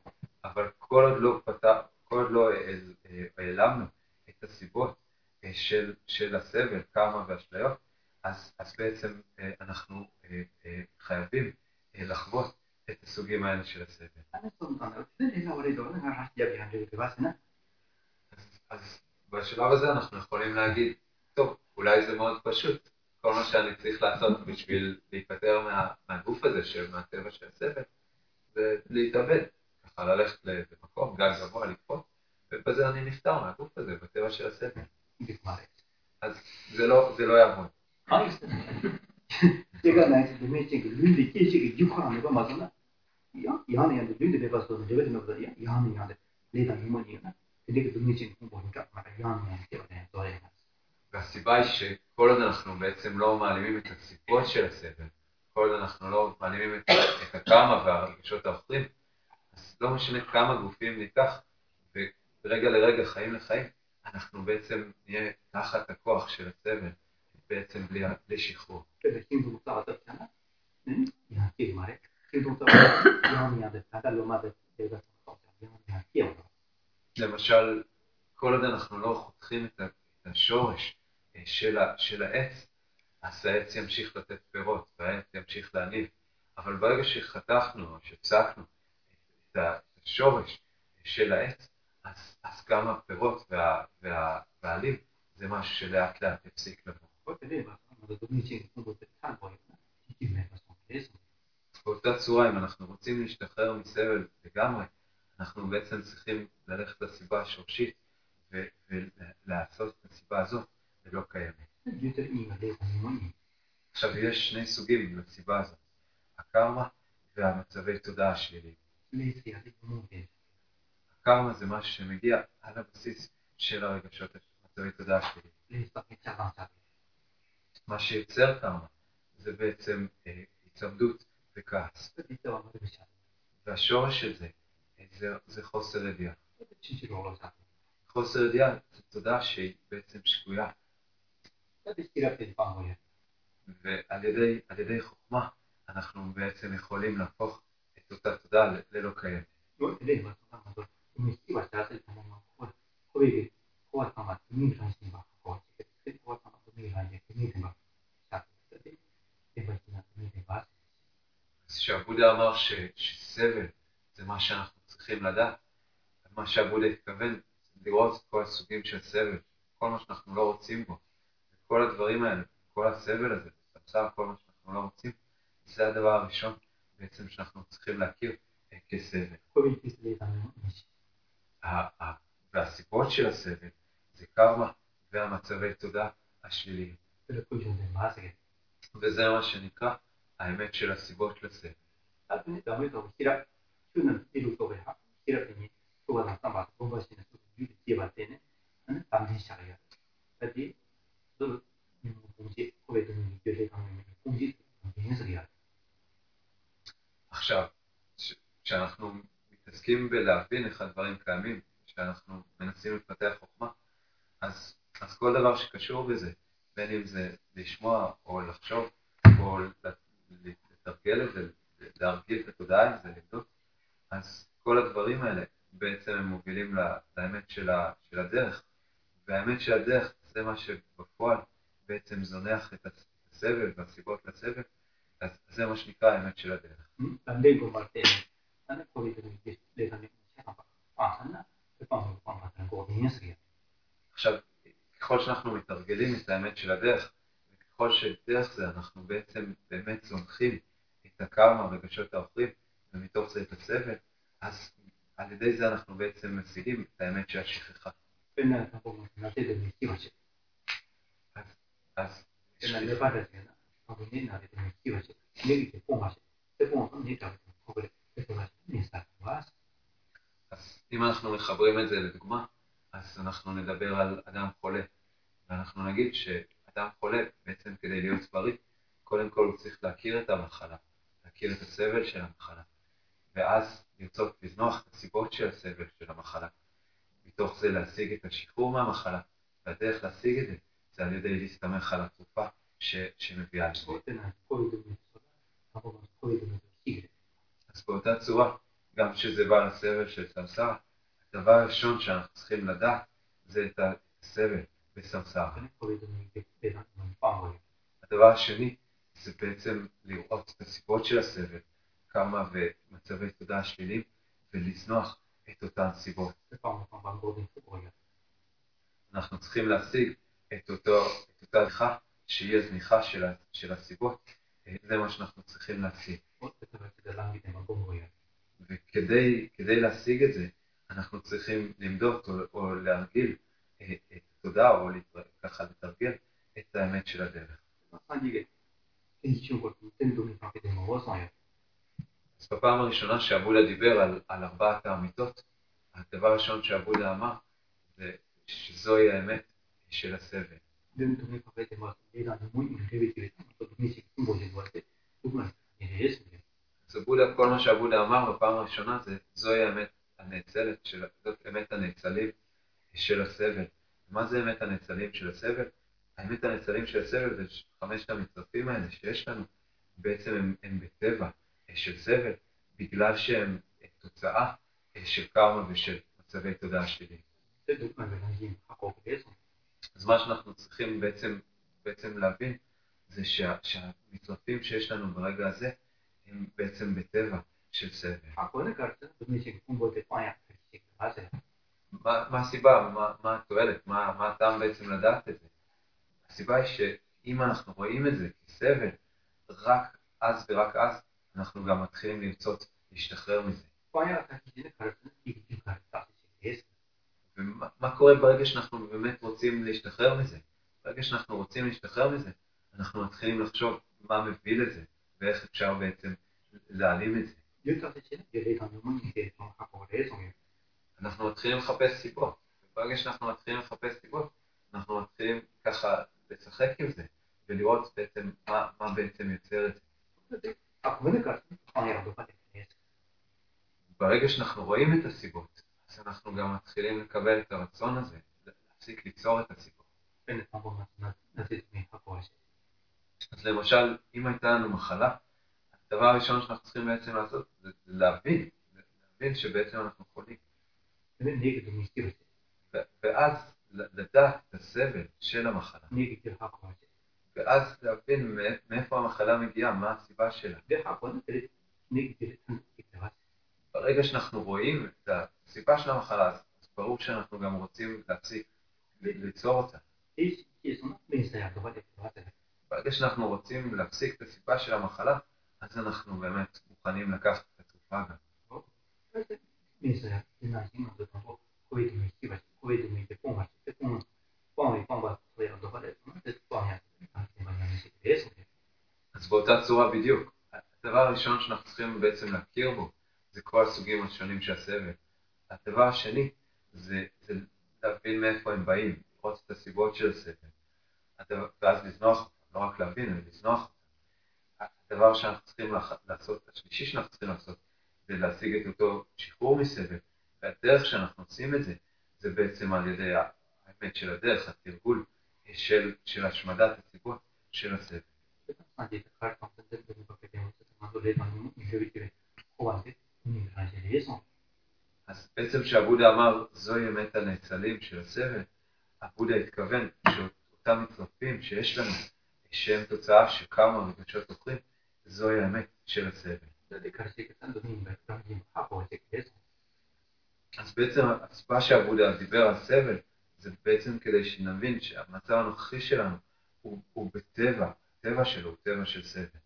אבל כל עוד לא פתר, כל עוד לא אה, אה, העלמנו את הסיבות של, של הסבל, קרמה ואשליות, אז, אז בעצם אנחנו חייבים לחוות את הסוגים האלה של הסבל. אז בשלב הזה אנחנו יכולים להגיד, טוב, אולי זה מאוד פשוט, כל מה שאני צריך לעשות בשביל להיפטר מה, מהגוף הזה, מהטבע של הסבל, זה להתאבד. ככה ללכת לאיזה מקום, גג גבוה, לקפוץ, ובזה אני נפטר מהגוף הזה, בטבע של הסבל. אז זה לא, זה לא יעבוד.
제가 나이스 도메틱 륜디 계시게 유화하는 거 맞나? 야, 야네 야네 륜디 대바서 저게 되는 거야. 야네 야네 내가 이모니야. 근데 그 도메틱 공부 좀 하다. 야네 야네 저래.
והסיבה היא שכל עוד אנחנו בעצם לא מעלימים את הסיפור של הסבל, כל עוד אנחנו לא מעלימים את, את הקרמה והרגשות האחרים, אז לא משנה כמה גופים ניקח, ורגע לרגע, חיים לחיים, אנחנו בעצם נהיה תחת הכוח של הסבל, בעצם בלי, בלי שחרור. למשל, כל עוד אנחנו לא חותכים את השורש של, של העץ, אז העץ ימשיך לתת פירות והעץ ימשיך להניב. אבל ברגע שחתכנו או שצעקנו את השורש של העץ, אז, אז גם הפירות וה, וה, והעלים זה משהו שלאט לאט יפסיק לבוא. באותה צורה, אם אנחנו רוצים להשתחרר מסבל לגמרי, אנחנו בעצם צריכים ללכת לסיבה השורשית ולעשות את הסיבה הזאת. ולא קיימת. עכשיו, יש שני סוגים לסיבה הזאת, הקרמה והמצבי תודעה השליליים. הקרמה זה משהו שמגיע על הבסיס של הרגשות, מצבי תודעה השליליים. מה שיוצר קרמה זה בעצם אה, וכעס. והשורש של אה, זה, זה, חוסר ידיעה. חוסר ידיעה זה תודעה שהיא בעצם שגויה. ועל ידי, ידי חוכמה אנחנו בעצם יכולים להפוך את אותה תודה ללא קיימת. אז כשהבודה אמר שסבל זה מה שאנחנו צריכים לדעת, מה שהבודה התכוון לראות את כל הסוגים של סבל, כל מה שאנחנו לא רוצים בו. כל הדברים האלה, כל הסבל הזה, הצער, כל מה שאנחנו לא רוצים, זה הדבר הראשון בעצם שאנחנו צריכים להכיר כסבל. והסיבות של הסבל זה קרמה והמצבי תודה השליליים. וזה מה שנקרא האמת של הסיבות לסבל.
ཁྱི 是你咱们说希腊就能一路作为哈，希腊的你做完了上把公报性的做女的接吧在呢，嗯，当天下个月，这里都是嗯攻击，后面都是绝对方面攻击，肯定是个样。
עכשיו, ש- כשאנחנו מתעסקים בלהבין איך הדברים קיימים, כשאנחנו מנסים לפתח חוכמה, אז, אז כל דבר שקשור בזה, בין אם זה לשמוע או לחשוב או ל- לתרגל את זה, להרגיל את התודעה עם זה, לבדוק, אז כל הדברים האלה בעצם הם מובילים ל- לאמת של, ה, של הדרך, והאמת של הדרך זה מה שבפועל בעצם זונח את הסבל והסיבות לסבל, אז זה מה שנקרא האמת של הדרך. עכשיו, ככל שאנחנו מתרגלים את האמת של הדרך, וככל שדרך זה אנחנו בעצם באמת זונחים את הקרמה, רגשות האוכלים, ומתוך זה את הסבל, אז על ידי זה אנחנו בעצם משיגים את האמת של השכחה. אז אם אנחנו מחברים את זה לדוגמה, אז אנחנו נדבר על אדם חולה, ואנחנו נגיד שאדם חולה, בעצם כדי להיות בריא, קודם כל הוא צריך להכיר את המחלה, להכיר את הסבל של המחלה, ואז לרצות לזנוח את הסיבות של הסבל של המחלה. מתוך זה להשיג את השחרור מהמחלה, והדרך להשיג את זה זה על ידי להסתמך על התרופה שמביאה
את זה.
אז באותה צורה, גם כשזה בא לסבל של סמסר, הדבר הראשון שאנחנו צריכים לדעת זה את הסבל
בסמסר.
הדבר השני זה בעצם לראות את הסיבות של הסבל, כמה ומצבי תודעה שלילים, ולזנוח את אותן סיבות. אנחנו צריכים להשיג את, אותו, את אותה זניחה, שהיא הזניחה של, של הסיבות. אה, זה מה שאנחנו צריכים להשיג. וכדי להשיג את זה, אנחנו צריכים למדוד או, או להרגיל אה, את התודעה, או ככה לתרגל את האמת של הדרך. אז בפעם הראשונה שאבולה דיבר על, על ארבעת האמיתות, הדבר הראשון שאבולה אמר זה שזוהי האמת של הסבל. אז הבודה, כל מה שהבודה אמר בפעם הראשונה זה, זוהי האמת הנאצלת, של, זאת אמת הנאצלים של הסבל. מה זה אמת הנאצלים של הסבל? האמת הנאצלים של הסבל זה חמשת המצרפים האלה שיש לנו, בעצם הם, הם בטבע אה, של סבל, בגלל שהם אה, תוצאה אה, של קרמה ושל מצבי תודעה
שלי. זה דוגמה מנהלים, הקורקטזם.
אז מה שאנחנו צריכים בעצם, בעצם להבין זה שה, שהמצרפים שיש לנו ברגע הזה הם בעצם בטבע של סבל. מה, הסיבה? מה, התועלת? מה הטעם בעצם לדעת את זה? הסיבה היא שאם אנחנו רואים את זה כסבל, רק אז ורק אז אנחנו גם מתחילים לרצות להשתחרר מזה. ומה קורה ברגע שאנחנו באמת רוצים להשתחרר מזה? ברגע שאנחנו רוצים להשתחרר מזה, אנחנו מתחילים לחשוב מה מביא לזה, ואיך אפשר בעצם להעלים את זה. אנחנו מתחילים לחפש סיבות. ברגע שאנחנו מתחילים לחפש סיבות, אנחנו מתחילים ככה לשחק עם זה, ולראות בעצם מה, מה בעצם יוצר את זה. ברגע שאנחנו רואים את הסיבות, שאנחנו גם מתחילים לקבל את הרצון הזה, להפסיק ליצור את
הסיפור.
אז למשל, אם הייתה לנו מחלה, הדבר הראשון שאנחנו צריכים בעצם לעשות זה להבין, להבין שבעצם אנחנו חולים. ואז לדעת את הסבל של המחלה. ואז להבין מאיפה המחלה מגיעה, מה הסיבה שלה. ברגע שאנחנו רואים את הסיבה של המחלה, אז אז ברור שאנחנו גם רוצים להפסיק ל- ליצור אותה.
这些什么没事呀，都把它搞来。
ברגע שאנחנו רוצים להפסיק את הסיבה של המחלה, אז אנחנו באמת מוכנים לקחת את התרופה גם.
没事呀，经常经常都通过会都没洗吧，会都没得光吧，这光光为光吧，所以都把它什么这光呀，啊，这帮人是这什么？
אז באותה צורה בדיוק. הדבר הראשון שאנחנו צריכים בעצם להכיר בו, זה כל הסוגים השונים של הסבל. הדבר השני, זה, זה להבין מאיפה הם באים, לראות את הסיבות של הסבל. ואז לזנוח לא רק להבין, אלא לזנוח. הדבר שאנחנו צריכים לעשות, השלישי שאנחנו צריכים לעשות, זה להשיג את אותו שחרור מסבל. והדרך שאנחנו עושים את זה, זה בעצם על ידי האמת של הדרך, התרגול של, של השמדת הסיבות של הסבל. אז בעצם כשהבודה אמר, זוהי אמת הנאצלים של הסרט, הבודה התכוון שאותם מצטרפים שיש לנו, שהם תוצאה של כמה רגשות זוכרים, זוהי האמת של הסבל. אז בעצם הסיבה שהבודה דיבר על סבל, זה בעצם כדי שנבין שהמצב הנוכחי שלנו הוא, הוא בטבע, הטבע שלו הוא טבע של סבל.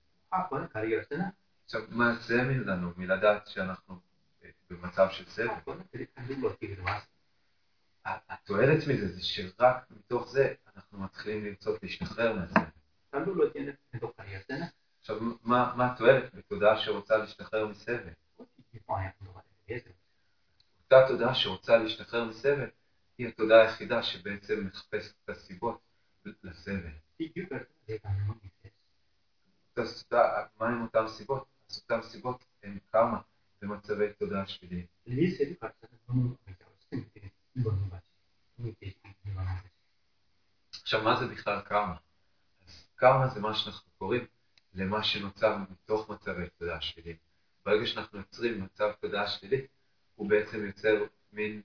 עכשיו, מה זה מן לנו מלדעת שאנחנו אה, במצב של סבל? התועלת מזה זה שרק מתוך זה אנחנו מתחילים לרצות להשתחרר
מזה.
עכשיו, מה התועלת בתודעה שרוצה להשתחרר מסבל? אותה תודעה שרוצה להשתחרר מסבל היא התודעה היחידה שבעצם מחפשת את הסיבות לסבל. אה, מה עם אותן סיבות? אז אותן סיבות הן כמה במצבי תודעה
שלי.
עכשיו, מה זה בכלל קרמה? אז קרמה זה מה שאנחנו קוראים למה שנוצר מתוך מצבי תודעה שלי. ברגע שאנחנו יוצרים מצב תודעה שלילית, הוא בעצם יוצר מין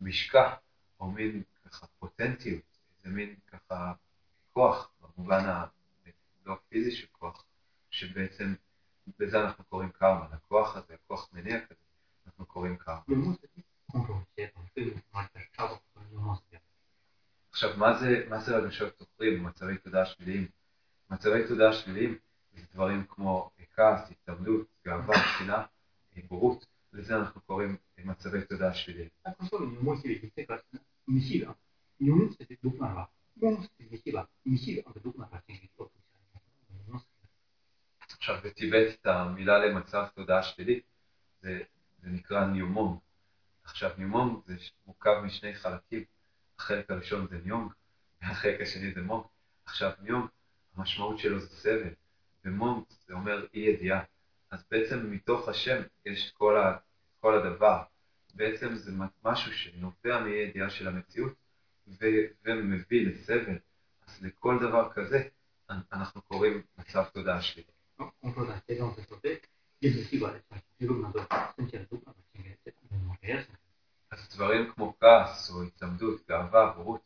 משקע, או מין ככה פוטנטיות, איזה מין ככה כוח, במובן הלא פיזי של כוח, שבעצם לזה אנחנו קוראים קרמה, לכוח הזה, כוח מניע כזה, אנחנו קוראים קרמה. עכשיו, מה זה, מה זה רגשות סופרים במצבי תודעה שליליים? מצבי תודעה שליליים זה דברים כמו כעס, התאבדות, גאווה, תחילה, בורות, לזה אנחנו קוראים מצבי תודעה שליליים. עכשיו, בטיבט את המילה למצב תודעה שלילית, זה, זה נקרא ניומונג. עכשיו, ניומונג זה מורכב משני חלקים. החלק הראשון זה ניונג, והחלק השני זה מונג. עכשיו, ניונג, המשמעות שלו זה סבל, ומונג זה אומר אי ידיעה. אז בעצם מתוך השם יש כל, ה, כל הדבר. בעצם זה משהו שנובע מאי ידיעה של המציאות, ו, ומביא לסבל. אז לכל דבר כזה, אנחנו קוראים מצב תודעה שלילית.
온통
אז דברים כמו כעס או התלמדות, גאווה, בורות,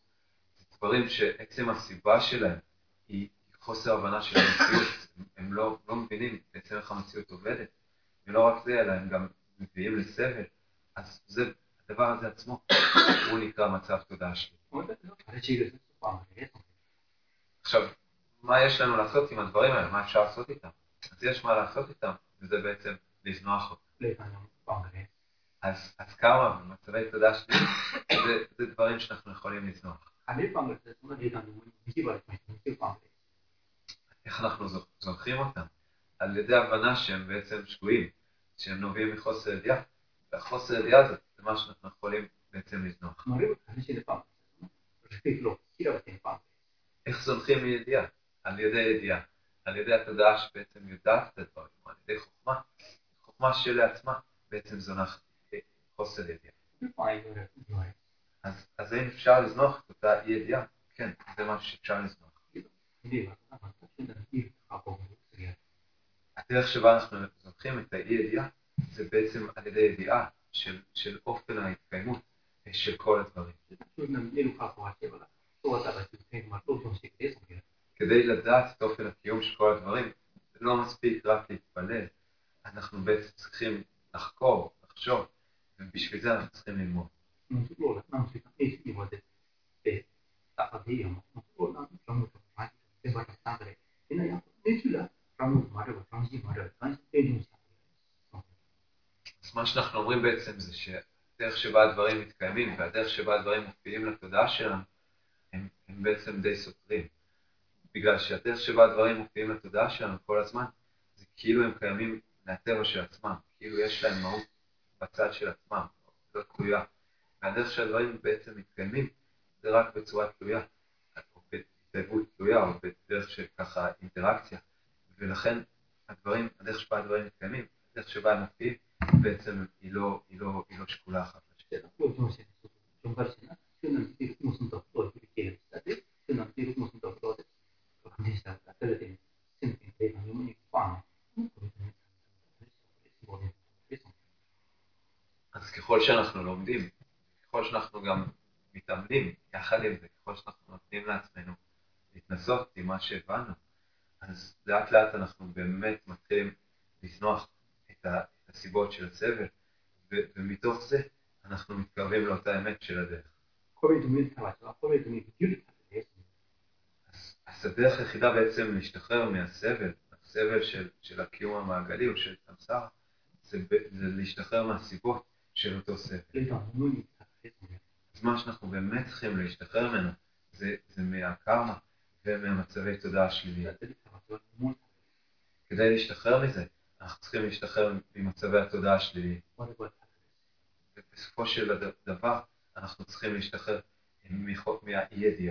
זה דברים שעצם הסיבה שלהם היא חוסר הבנה של המציאות. הם לא, לא מבינים בעצם איך המציאות עובדת, ולא רק זה, אלא הם גם מביאים לסבל. אז זה, הדבר הזה עצמו, הוא נקרא מצב תודעה שלי. עכשיו, מה יש לנו לעשות עם הדברים האלה? מה אפשר לעשות איתם? אז יש מה לעשות איתם, וזה בעצם לזנוח אותם. אז, כמה במצבי תודעה שלילית, זה, דברים שאנחנו יכולים לזנוח. איך אנחנו זונחים אותם? על ידי הבנה שהם בעצם שגויים, שהם נובעים מחוסר ידיעה, והחוסר ידיעה זה מה שאנחנו יכולים בעצם לזנוח. איך זונחים מידיעה? על ידי ידיעה, על ידי התודעה שבעצם יודעת את הדברים, על ידי חוכמה, חוכמה שלעצמה בעצם זונחת חוסר ידיעה. אז, אז האם אפשר לזנוח את אותה ידיעה? כן, זה משהו שאפשר לזנוח. הדרך שבה אנחנו זונחים את האי ידיעה זה בעצם על ידי ידיעה של, של אופן ההתקיימות של כל הדברים. כדי לדעת את אופן הקיום של כל הדברים, זה לא מספיק רק להתפלל, אנחנו בעצם צריכים לחקור, לחשוב, ובשביל זה אנחנו צריכים ללמוד. אז מה שאנחנו אומרים בעצם זה שהדרך שבה הדברים מתקיימים והדרך שבה הדברים מופיעים לתודעה שלנו הם, הם בעצם די סותרים. בגלל שהדרך שבה הדברים מופיעים לתודעה שלנו כל הזמן זה כאילו הם קיימים מהטבע של עצמם, כאילו יש להם מהות בצד של עצמם, לא תלויה. והדרך שהדברים בעצם מתקיימים זה רק בצורה תלויה, או בהתאבות תלויה, או בדרך של ככה אינטראקציה. ולכן הדברים, הדרך שבה הדברים מתקיימים, הדרך שבה הם מופיעים, בעצם היא לא, היא לא, היא לא שקולה אחת אז ככל שאנחנו לומדים, ככל שאנחנו גם מתאמנים יחד עם זה, ככל שאנחנו נותנים לעצמנו להתנסות עם מה שהבנו, אז לאט לאט אנחנו באמת מתחילים לזנוח את, הסיבות של הסבל, ומתוך זה אנחנו מתקרבים לאותה אמת של הדרך. אז הדרך היחידה בעצם להשתחרר מהסבל, הסבל של, של הקיום המעגלי או של סמסרה, זה, זה להשתחרר מהסיבות של אותו סבל. אז מה שאנחנו באמת צריכים להשתחרר ממנו זה, זה מהקרמה ומהמצבי תודעה שליליים. כדי להשתחרר מזה, אנחנו צריכים להשתחרר ממצבי התודעה השליליים. ובסופו של דבר, אנחנו צריכים להשתחרר מהאי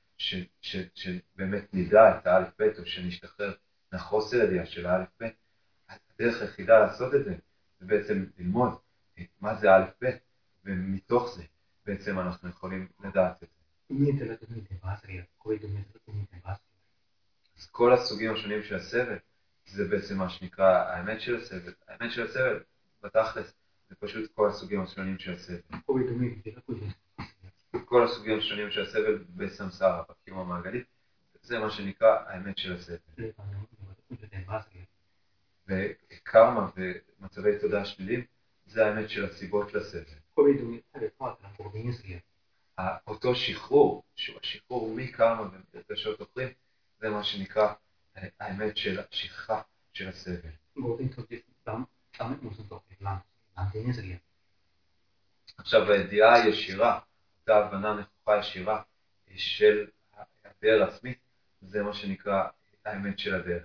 ש, ש, שבאמת נדע את האלף-בית, או שנשתחרר מהחוסר ידיעה של האלף-בית, הדרך היחידה לעשות את זה, זה בעצם ללמוד מה זה ב', ומתוך זה בעצם אנחנו יכולים לדעת את זה. אז כל הסוגים השונים של הסבל, זה בעצם מה שנקרא האמת של הסבל. האמת של הסבל, בתכלס, זה פשוט כל הסוגים השונים של הסבל. כל הסוגים השונים של הסבל בסמסרה, בקיום המעגלי, זה מה שנקרא האמת של הסבל. וקרמה ומצבי תודעה שליליים, זה האמת של הסיבות לסבל. אותו שחרור, שהוא השחרור מקרמה ומרגשות עוכרים, זה מה שנקרא האמת של השכחה של הסבל. עכשיו, הידיעה הישירה זו הבנה נכוחה ישירה אה, של הדרך העצמית, זה מה שנקרא האמת של הדרך.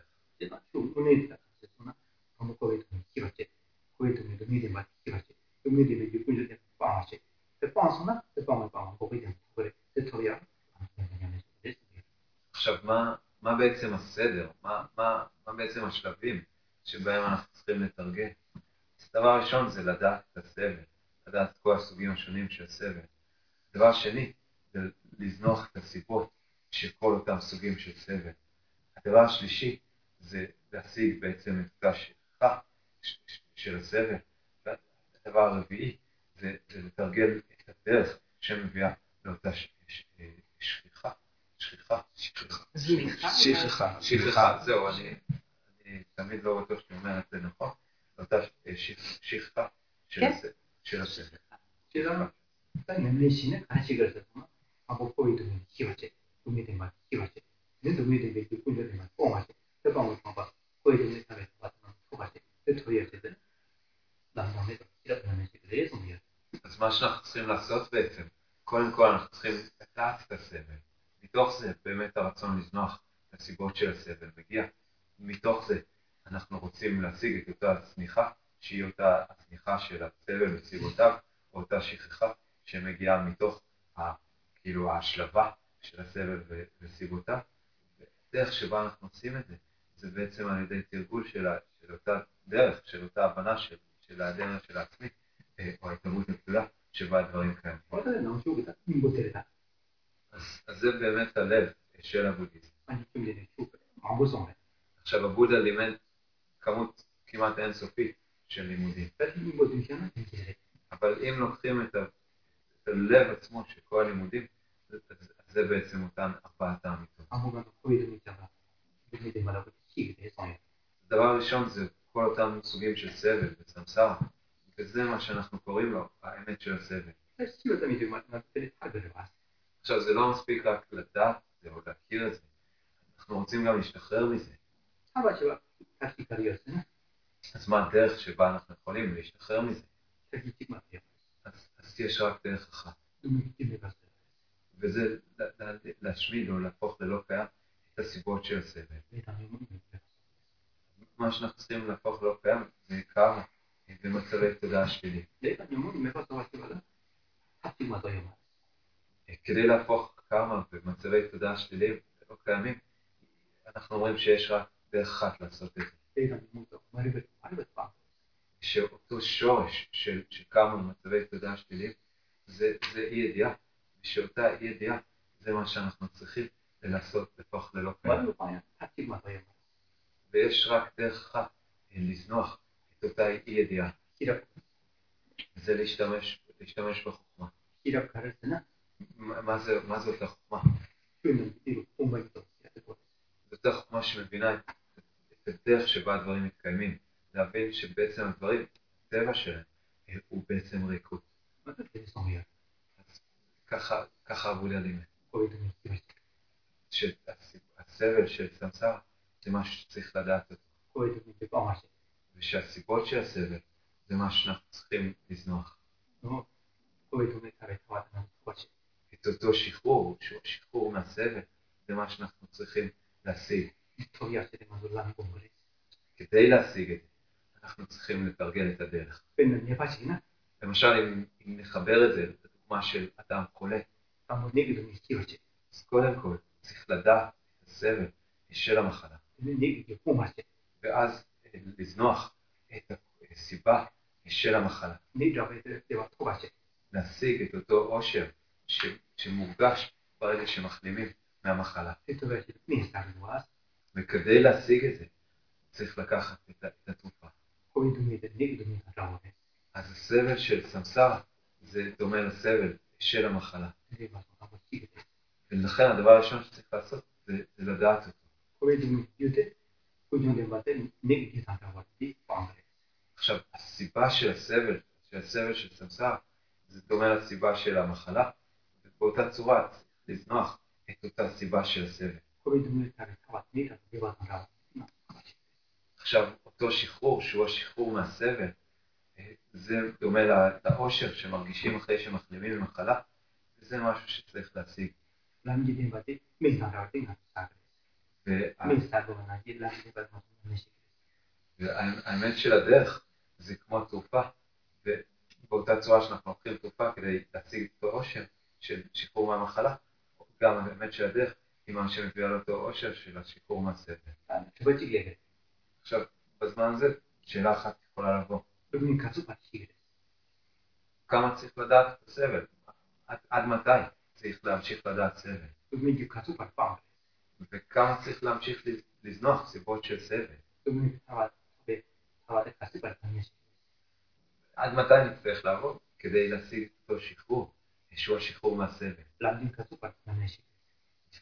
עכשיו, מה, מה בעצם הסדר? מה, מה, מה בעצם השלבים שבהם אנחנו צריכים לתרגם? אז דבר ראשון זה לדעת את הסבל, לדעת כל הסוגים השונים של הסבל. דבר שני זה לזנוח את הסיבות של כל אותם סוגים של סבל. הדבר השלישי זה להשיג בעצם את אותה שכחה ש- ש- של הסבל. והדבר הרביעי זה, זה לתרגל את הדרך שמביאה לאותה שכחה. שכחה. שכחה.
שכחה.
זהו, אני, אני תמיד לא בטוח שאני אומר את זה נכון, אותה שכ- שכחה של
כן.
הסבל.
연례시는 가르치기를 해서 하고 포인트는 키워지 도미대만 키워지 내 도미대에 육군들만 뽕하지 대방을 봐봐 포인트는 다음에 봤던 소가지 그 도리에 되든 남남에 이렇게 하는 식으로 해서요
אז מה שאנחנו צריכים לעשות בעצם, קודם כל אנחנו צריכים לדעת את הסבל. מתוך זה באמת הרצון לזנוח את הסיבות של הסבל מגיע. מתוך זה אנחנו רוצים להשיג את אותה הצניחה, שהיא אותה הצניחה של הסבל וסיבותיו, או אותה שכחה. שמגיעה מתוך ה, כאילו ההשלבה של הסבב וסיבותה. הדרך שבה אנחנו עושים את זה, זה בעצם על ידי תרגול של, של אותה דרך, של אותה הבנה של, של הדרך של העצמי, אה, או ההתנגדות הגדולה שבה הדברים קיימים. אז, אז זה באמת הלב של הבודהיזם. עכשיו, הבודה לימד כמות כמעט אינסופית של לימודים. אבל אם לוקחים את הלב עצמו של כל הלימודים, זה בעצם אותן ארבעת האמיתות. דבר ראשון זה כל אותם סוגים של סבל וסמסר, וזה מה שאנחנו קוראים לו האמת של הסבל. עכשיו זה לא מספיק רק לדעת זה או להכיר את זה, אנחנו רוצים גם להשתחרר מזה. אז מה הדרך שבה אנחנו יכולים להשתחרר מזה? אז תהיה רק דרך אחת. וזה להשמיד או להפוך ללא קיים את הסיבות של הסבל. מה שאנחנו צריכים להפוך ללא קיים זה קרה במצבי תודעה
שלילי.
כדי להפוך קרמה במצבי תודעה שליליים לא קיימים, אנחנו אומרים שיש רק דרך אחת לעשות את זה. שאותו שורש של, כמה מצבי תודעה שליליים, זה, זה אי ידיעה, ושאותה אי ידיעה זה מה שאנחנו צריכים לעשות בתוך ללא קיים. ויש רק דרך אחת אה, לזנוח את אותה אי ידיעה. זה להשתמש, להשתמש בחוכמה. מה, זה, מה
זאת
החוכמה? זאת החוכמה שמבינה את הדרך שבה הדברים מתקיימים. להבין שבעצם הדברים, הטבע שלהם, אה, הוא בעצם
ריקוד. מה זה
טנסוריה? ככה
עברו לי הלימד.
שהסבל של סמסר זה מה שצריך לדעת אותו. ושהסיבות של הסבל זה מה שאנחנו צריכים לזנוח. את אותו שחרור, שהוא שחרור מהסבל, זה מה שאנחנו צריכים להשיג. כדי להשיג את זה. אנחנו צריכים לתרגל את הדרך. למשל, אם, אם נחבר את זה לדוגמה של אדם חולה, אז קודם כל צריך לדעת את הסבל של המחלה, ואז אה, לזנוח את הסיבה של המחלה, להשיג את אותו עושר שמורגש ברגע שמחלימים מהמחלה. וכדי להשיג את זה, צריך לקחת את התרופה.
כל דמי דדיק דמי הרעונה.
אז הסבל של סמסר זה דומה לסבל של המחלה. ולכן הדבר הראשון שצריך לעשות זה, זה לדעת אותו. עכשיו, הסיבה של הסבל, של הסבל של סמסר, זה דומה לסיבה של המחלה, ובאותה צורה לזנוח את אותה סיבה של הסבל. עכשיו, אותו שחרור, שהוא השחרור מהסבל, אה, זה דומה לאושר שמרגישים אחרי שמחלימים ממחלה, וזה משהו שצריך להשיג. והאמת של הדרך זה כמו תרופה, ובאותה צורה שאנחנו לוקחים תרופה כדי להשיג את אותו אושר של שחרור מהמחלה, גם האמת של הדרך היא מה שמביאה לאותו אושר של השחרור מהסבל. עכשיו, בזמן הזה, שאלה אחת יכולה לבוא. כמה צריך לדעת את הסבל? עד, עד מתי צריך להמשיך לדעת סבל? וכמה צריך להמשיך לזנוח סיבות של סבל? עד מתי נצטרך לעבוד כדי להשיג אותו שחרור, שהוא השחרור מהסבל?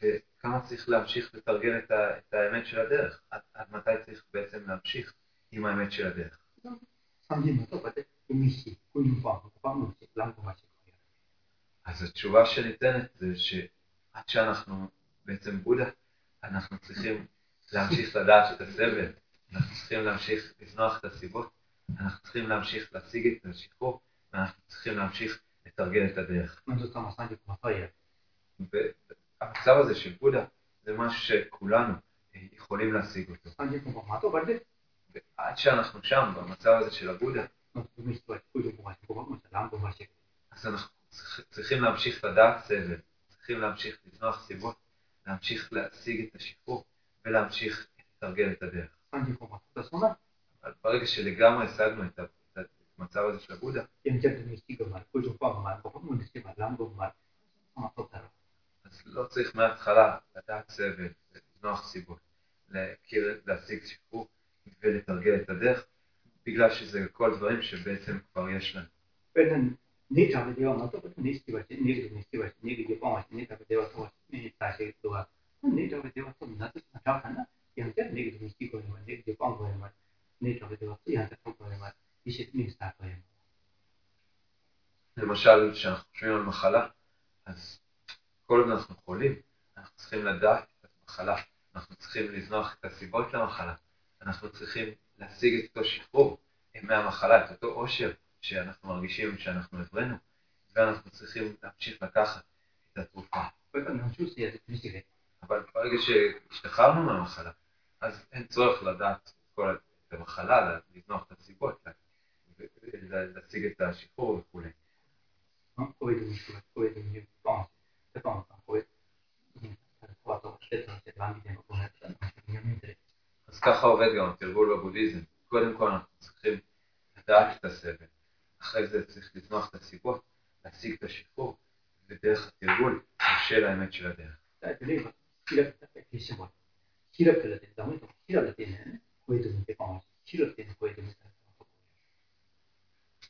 וכמה צריך להמשיך לתרגל את, את האמת של הדרך, עד, עד מתי צריך בעצם להמשיך עם האמת של הדרך. אז התשובה שניתנת זה שעד שאנחנו בעצם בודה, אנחנו צריכים להמשיך לדעת את הסבל, אנחנו צריכים להמשיך לזנוח את הסיבות, אנחנו צריכים להמשיך להשיג את השחרור, ואנחנו צריכים להמשיך לתרגל את הדרך. המצב הזה של בודה זה משהו שכולנו אה, יכולים להשיג אותו. עד שאנחנו שם, במצב הזה של הבודה, אז אנחנו צריכים להמשיך לדעת סבל, צריכים להמשיך לזנוח סיבות, להמשיך להשיג את השיפור ולהמשיך לתרגל את הדרך. אבל ברגע שלגמרי השגנו את המצב הזה של הבודה, אז לא צריך מההתחלה לדעת סבל, לנוח סיבות, להכיר, להשיג שחרור ולתרגל את הדרך, בגלל שזה כל דברים שבעצם כבר יש לנו.
ניטה בדיוק, ניסטיבה, ניגד ניסטיבה, ניגד יפומה, ניטה בדיוק, ניטה שיתובה, ניטה בדיוק, נאטה נאטה, ינטה ניגד ניסטיבה, ניגד יפומה, ניטה בדיוק, ינטה פומה, אישית ניסטה פומה.
למשל, כשאנחנו חושבים על מחלה, אז כל עוד אנחנו חולים, אנחנו צריכים לדעת את המחלה, אנחנו צריכים לזנוח את הסיבות למחלה, אנחנו צריכים להשיג את אותו שחרור מהמחלה, את אותו עושר שאנחנו מרגישים שאנחנו עברנו, ואנחנו צריכים להמשיך לקחת את התרופה. אבל ברגע שהשתחררנו מהמחלה, אז אין צורך לדעת את המחלה, לזנוח את הסיבות, להשיג את השחרור וכולי.
释放发挥。
אז ככה עובד גם התרגול בבודהיזם. קודם כל אנחנו צריכים לדעת את הסבל, אחרי זה צריך לתמוך את הסיבות, להשיג את השחרור, ודרך התרגול של האמת של הדרך.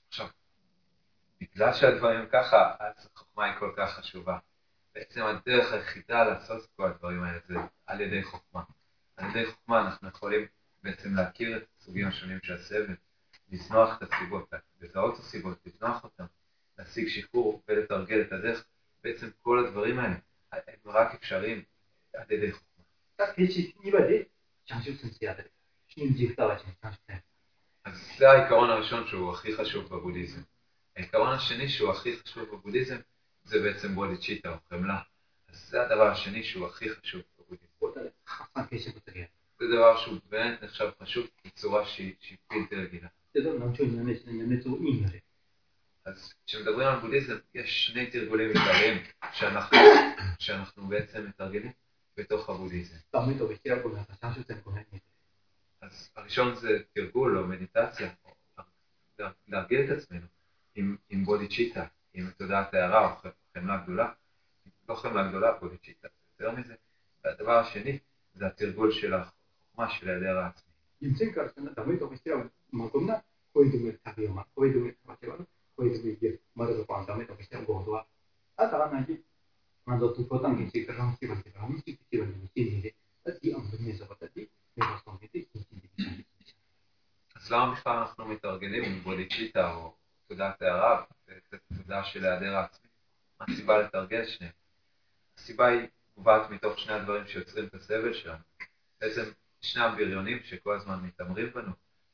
עכשיו, בגלל שהדברים ככה, אז החוכמה היא כל כך חשובה. בעצם הדרך היחידה לעשות את כל הדברים האלה זה על ידי חוכמה. על ידי חוכמה אנחנו יכולים בעצם להכיר את הסוגים השונים של הסבל, לזנוח את הסיבות, לזהות את הסיבות, לזנוח אותן, להשיג שחרור ולתרגל את הדרך. בעצם כל הדברים האלה הם רק אפשריים על ידי חוכמה. אז זה העיקרון הראשון שהוא הכי חשוב בבודהיזם. העיקרון השני שהוא הכי חשוב בבודהיזם זה בעצם בודיצ'יטה או חמלה. אז זה הדבר השני שהוא הכי חשוב זה דבר שהוא באמת נחשב חשוב בצורה שהיא בלתי רגילה. אז כשמדברים על בודהיזם, יש שני תרגולים עיקריים שאנחנו, שאנחנו בעצם מתרגלים בתוך הבודהיזם. אז הראשון זה תרגול או מדיטציה, להרגיל את עצמנו עם, בודי צ'יטה, עם תודעת הערה או חמלה גדולה. לא חמלה גדולה, פועלת שיטה יותר מזה. והדבר השני, זה התרגול של החוכמה של ההיעדר העצמי.
אז
למה בכלל אנחנו מתארגנים עם בודקיטה או תודעת הערה, וזו תודעה של היעדר העצמי? מה הסיבה לתרגל שניהם? הסיבה היא נובעת מתוך שני הדברים שיוצרים את הסבל שלנו. בעצם שני הבריונים שכל הזמן מתעמרים בנו,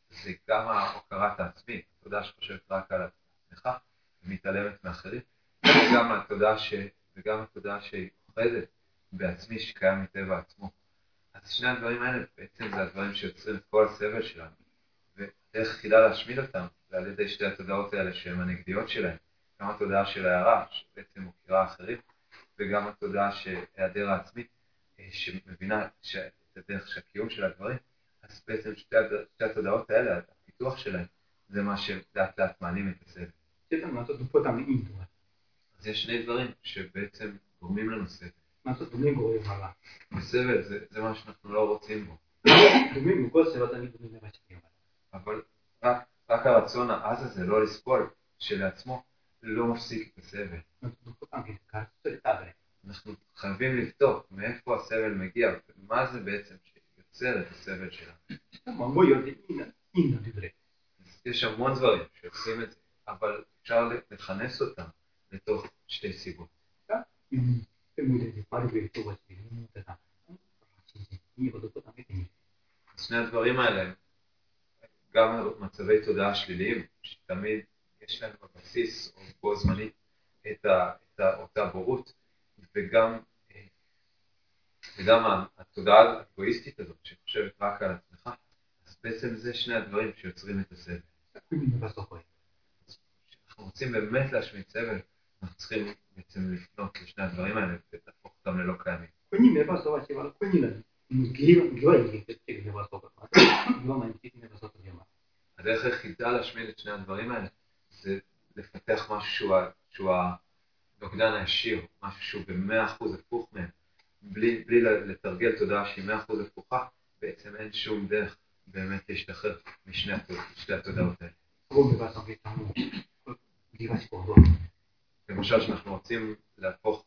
זה גם ההוקרת העצמי, תודה שחושבת רק על עצמך ומתעלמת מאחרים, וגם התודעה, ש... וגם התודעה שהיא אוחזת בעצמי שקיים מטבע עצמו. אז שני הדברים האלה בעצם זה הדברים שיוצרים את כל הסבל שלנו. ודרך היחידה להשמיד אותם זה על ידי שתי התודעות האלה שהן הנגדיות שלהם. גם התודעה של ההערה, שבעצם מוכירה אחרים, וגם התודעה שהיעדר העצמי, אה, שמבינה את הדרך של הקיום של הדברים, אז בעצם שתי, שתי התודעות האלה, הפיתוח שלהם, זה מה שלאט לאט מעלים את הסבל. אז יש שני דברים שבעצם גורמים לנו סבל.
מה זאת דומים גורם הרע?
וסבל זה, זה מה שאנחנו לא רוצים בו.
דומים מכל סביבת אני דומים למה שאני אומר.
אבל רק, רק הרצון העז הזה לא לסבול, שלעצמו לא מפסיק את הסבל. אנחנו חייבים לבדוק מאיפה הסבל מגיע, ומה זה בעצם שיוצר את הסבל שלנו. יש המון דברים שעושים את זה, אבל אפשר לכנס אותם לתוך שתי סיבות. שני הדברים האלה גם מצבי תודעה שליליים, שתמיד יש להם בבסיס או בו זמנית את, ה, את ה, אותה בורות, וגם, וגם התודעה האגואיסטית הזאת שחושבת רק על עצמך, אז בעצם זה שני הדברים שיוצרים את הסבל. אנחנו רוצים באמת להשמיד סבל, אנחנו צריכים בעצם לפנות לשני הדברים האלה ולהפוך אותם ללא קיימים. הדרך היחידה להשמיד את שני הדברים האלה זה לפתח משהו שהוא, הנוגדן הישיר, משהו שהוא במאה אחוז הפוך מהם. בלי, בלי לתרגל תודעה שהיא מאה אחוז הפוכה, בעצם אין שום דרך באמת להשתחרר משני התודעות האלה. למשל, כשאנחנו רוצים להפוך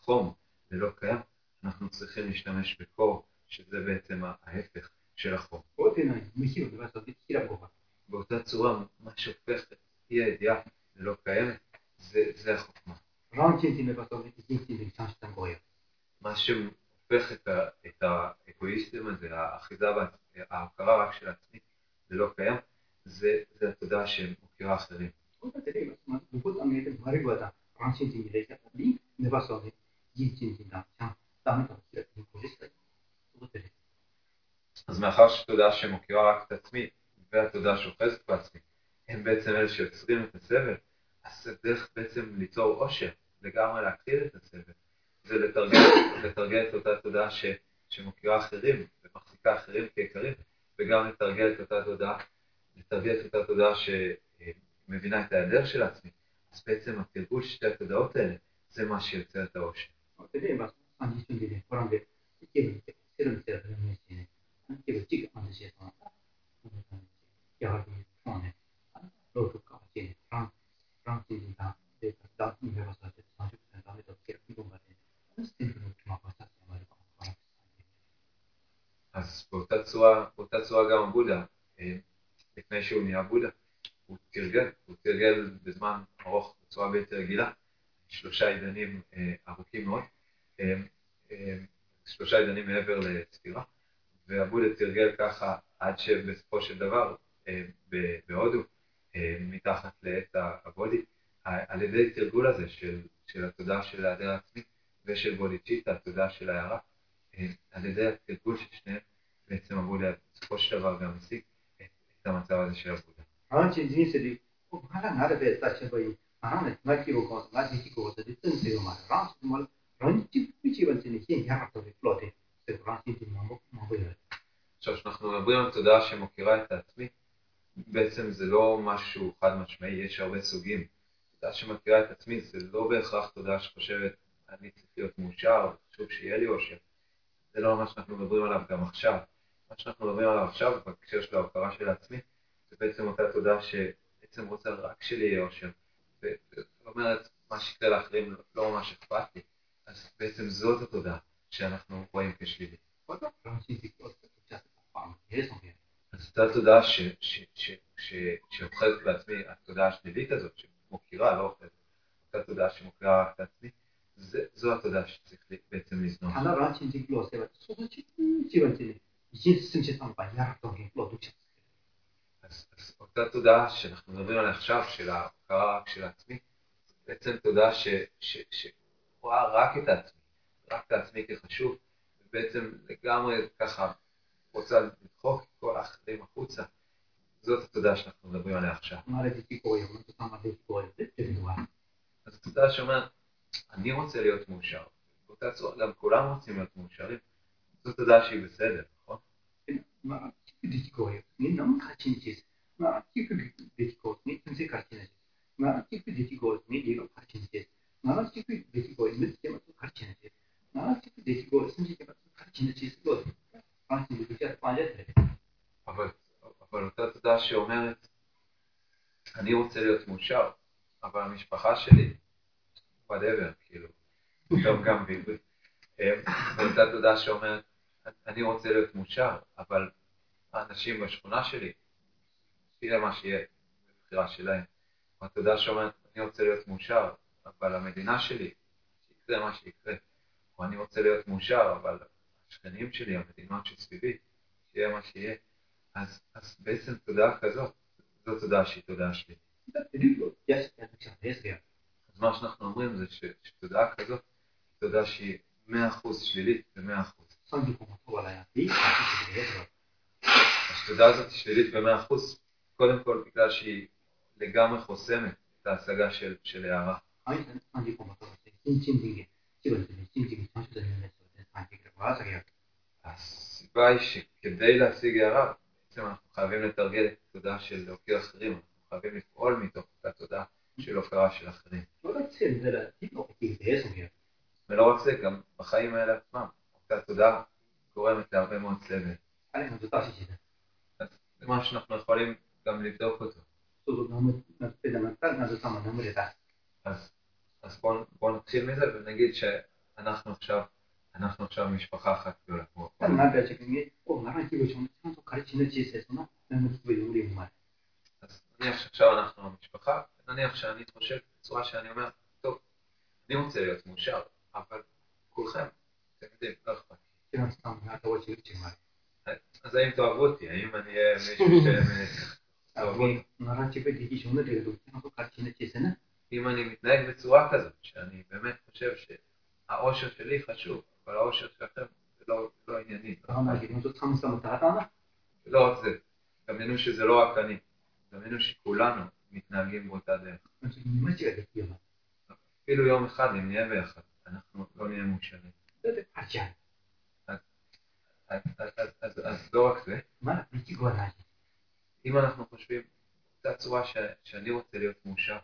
חום ללא קיים, אנחנו צריכים להשתמש בקור, שזה בעצם ההפך של החום. באותה צורה, מה שהופך את אי הידיעה ללא קיימת, זה, זה החוכמה. מה שהופך את, האגואיסטים הזה, האחיזה, ההכרה רק של עצמי ללא קיים, זה, זה התודעה שמוכירה אחרים. אז מאחר שתודעה שמוכירה רק את עצמי, והתודעה שאוחזת בעצמי, הם בעצם אלה שיוצרים את הסבל, אז זה דרך בעצם ליצור עושר, לגמרי להכחיד את הסבל. זה לתרגל, את אותה תודעה ש, שמוכירה אחרים ומחזיקה אחרים כיקרים, וגם לתרגל את אותה תודעה, לתרגל את אותה תודעה שמבינה את ההיעדר של עצמי. אז בעצם התרגול של שתי התודעות האלה, זה מה שיוצר את העושר. אז באותה צורה, באותה צורה גם הבודה, לפני שהוא נהיה בודה, הוא תרגל, הוא תרגל בזמן ארוך בצורה בלתי רגילה, שלושה עידנים ארוכים מאוד, שלושה עידנים מעבר לספירה, והבודה תרגל ככה עד שבסופו של דבר בהודו, מתחת לעת הבודי, על ידי תרגול הזה של, של התודעה של היעדר העצמי ושל בודיצ'יטה, התודעה של ההערה, על ידי התרגול של שניהם, בעצם הבודה בסופו של דבר גם השיג את, המצב הזה של הבודה. עכשיו, כשאנחנו מדברים על תודעה שמוכירה את העצמי, בעצם זה לא משהו חד משמעי, יש הרבה סוגים. תודעה שמכירה את עצמי זה לא בהכרח תודעה שחושבת, אני צריך להיות מאושר, חשוב שיהיה לי אושר. זה לא מה שאנחנו מדברים עליו גם עכשיו. מה שאנחנו מדברים עליו עכשיו, בהקשר של ההוקרה של עצמי, זה בעצם אותה תודעה שבעצם רוצה רק שלי יהיה אושר. זאת אומרת, מה שיקרה לאחרים לא- לא ממש אכפת לי. אז בעצם זאת התודה שאנחנו רואים כשלילית.
לא
אז אותה תודה שאוכלת בעצמי, התודה השלילית הזאת שמוכירה, לא אוכלת, אותה תודה שמוכירה רק לעצמי, זו התודה שצריך בעצם לזנוח. אז אותה תודה שאנחנו מדברים עליה עכשיו, של ההכרה רק של עצמי, בעצם תודה רואה רק את העצמי, רק את העצמי כחשוב, ובעצם לגמרי ככה רוצה לדחוק את כל האחרים החוצה. זאת התודה שאנחנו מדברים עליה עכשיו. אז התודה שאומרת, אני רוצה להיות מאושר. באותה צורה, גם כולם רוצים להיות מאושרים. זאת תודה שהיא בסדר, נכון?
מה, 듣고 해. 니 너무 같이 있지. 막 듣고 듣고 니 전세 같이 있지. 막 듣고 듣고 니 이거 같이 있지. 막 듣고 듣고 니 때문에 같이 있지. 막 듣고 듣고 선지 때문에 같이 있지. 또 같이 듣고 빠져 돼.
אבל, אבל אותה תודעה שאומרת, אני רוצה להיות מאושר, אבל המשפחה שלי, whatever, כאילו, גם גם בעברית. אה, ואותה תודעה שאומרת, אני רוצה להיות מאושר, אבל האנשים בשכונה שלי, שיהיה מה שיהיה, זו בחירה שלהם. או התודעה שאומרת, אני רוצה להיות מאושר, אבל המדינה שלי, שיקרה מה שיקרה, או אני רוצה להיות מאושר, אבל השכנים שלי, המדינות שסביבי, שיהיה מה שיהיה, אז, אז בעצם תודעה כזאת, זו תודעה שהיא תודעה
שלי.
אז מה שאנחנו אומרים זה ש, שתודעה כזאת, תודעה שהיא 100% שלילית
ומאה אחוז. השתודה
התודעה הזאת היא שלילית ב-100%, קודם כל בגלל שהיא לגמרי חוסמת את ההשגה של הערה.
아니 선지 공부 돌아야 돼. 진진되게 지금 진진이 전수되는 데서 산지가 와서요.
הסיבה היא שכדי להשיג הערה, בעצם אנחנו חייבים לתרגל את התודעה של להוקיר אחרים, אנחנו חייבים לפעול מתוך אותה תודעה של הוקרה של אחרים.
도대체 내가 뒤로 어떻게 됐어요.
ולא רק זה, גם בחיים האלה עצמם, אותה תודעה גורמת להרבה מאוד סבל.
아니 먼저 다시 시작.
אז זה משהו שאנחנו יכולים גם לבדוק אותו. אז, אז בואו בוא נתחיל מזה ונגיד שאנחנו עכשיו, אנחנו עכשיו משפחה אחת גדולה אז נניח שעכשיו אנחנו המשפחה, נניח שאני חושב בצורה שאני אומר, טוב, אני רוצה להיות מאושר, אבל כולכם, אתם יודעים, לא אכפת. אז האם תאהבו אותי? האם אני אהיה מישהו
ש... אה, תאהבו אותי?
אם אני מתנהג בצורה כזאת, שאני באמת חושב שהאושר שלי חשוב, אבל האושר שלכם זה לא, לא ענייני. לא?
למה? כי דמות אותך מושא מטרה פעמה?
לא רק זה, דמיינו שזה לא רק אני, דמיינו שכולנו מתנהגים באותה דרך. אפילו יום אחד, אם נהיה ביחד, אנחנו לא נהיה
מושלמים.
אז לא רק זה. אם אנחנו חושבים זו הצורה ש, שאני רוצה להיות מאושר.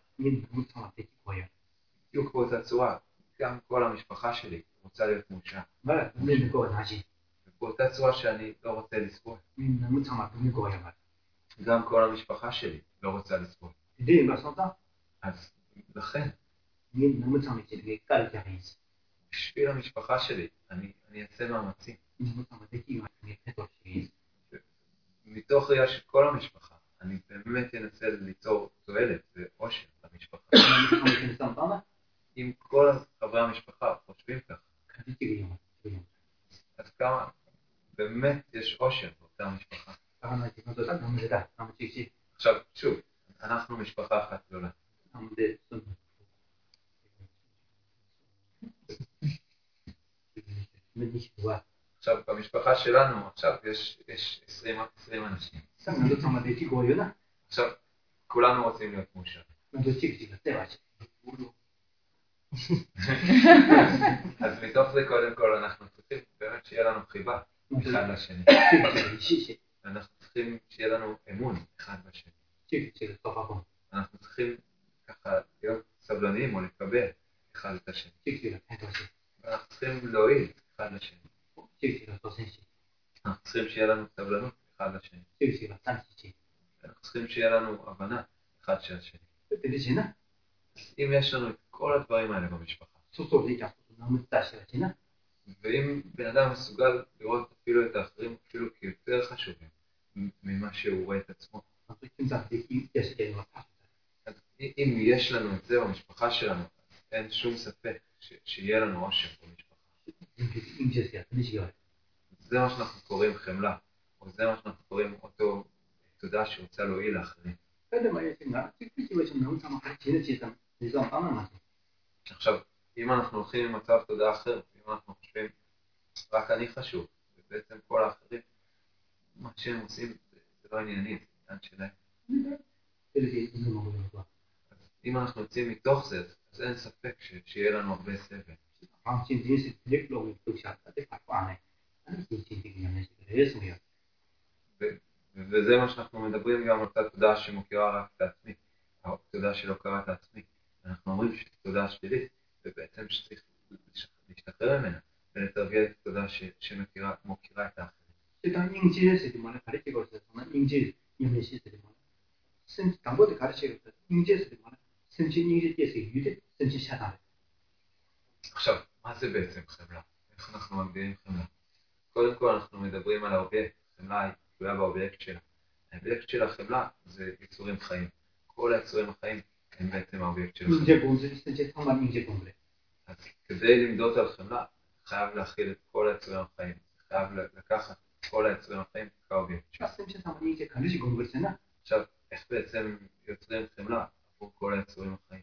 בדיוק באותה צורה, גם כל המשפחה שלי רוצה להיות מאושר. באותה צורה שאני לא רוצה לסבול. גם כל המשפחה שלי לא רוצה לסבול. אז לכן. בשביל המשפחה שלי, אני, אני אעשה מאמצים. מתוך ראייה של כל המשפחה. אני באמת אנסה ליצור תועלת ואושר למשפחה. אם כל חברי המשפחה חושבים
ככה.
אז כמה, באמת יש אושר באותה משפחה. עכשיו, שוב, אנחנו משפחה אחת גדולה.
מדיש וואט.
עכשיו, במשפחה שלנו, עכשיו יש, עשרים 20, 20 אנשים. עכשיו, כולנו רוצים להיות
מאושר.
אז מתוך זה קודם כל אנחנו צריכים באמת שיהיה לנו חיבה אחד לשני. אנחנו צריכים שיהיה לנו אמון אחד בשני. אנחנו צריכים ככה להיות סבלניים או לקבל אחד את השני. אנחנו צריכים להועיל אחד לשני.
תקשיב שילה, אתה עושה שילה.
אנחנו צריכים שיהיה לנו סבלנות אחד לשני.
תקשיב שילה, אתה שישי.
אנחנו צריכים שיהיה לנו הבנה אחד של השני. שינה. אם יש לנו את כל הדברים האלה במשפחה.
סוף סוף זה ייקח אותנו הממצא של השינה.
ואם בן אדם מסוגל לראות אפילו את האחרים אפילו כיותר חשובים ממה שהוא רואה את עצמו. אם יש לנו את זה במשפחה שלנו, אז אין שום ספק שיהיה לנו עושר במשפחה. זה מה שאנחנו קוראים חמלה, או זה מה שאנחנו קוראים אותו תודה שרוצה להועיל לאחרים. עכשיו, אם אנחנו הולכים עם מצב תודה אחר, אם אנחנו חושבים רק אני חשוב, ובעצם כל האחרים, מה שהם עושים זה לא ענייני, זה עניין שלהם. אם אנחנו יוצאים מתוך זה, אז אין ספק שיהיה לנו הרבה סבל.
Fransız Diplom'un kuşakları הקואנט.
רשמיות. וזה מה שאנחנו מדברים גם על אותה תודעה שמוקירה רק את העצמי, תודעה של הוקרת העצמי. אנחנו אומרים שזו תודעה שלילית, ובעצם שצריך להשתחרר ממנה ולתרגל את התודעה שמוקירה את האחרים.
שגם אינג'ילסית, מה נחלקתי כל זה, זאת אומרת אינג'יל, אינג'ילסית, 당고도 가르쳐요. 인제스 말. 심지 인제 예스 유대 심지 샤다.
עכשיו, מה זה בעצם חמלה? איך אנחנו מגדירים חמלה? קודם כל אנחנו מדברים על האובייקט, חמלה היא תלויה באובייקט שלה. האובייקט של החמלה זה יצורים חיים. כל היצורים החיים הם בעצם האובייקט של החמלה. אז כדי למדט על חמלה, חייב להכיל את כל היצורים החיים. חייב לקחת את כל היצורים החיים כאובייקט
שלה.
עכשיו, איך בעצם יוצרים חמלה עבור כל היצורים החיים?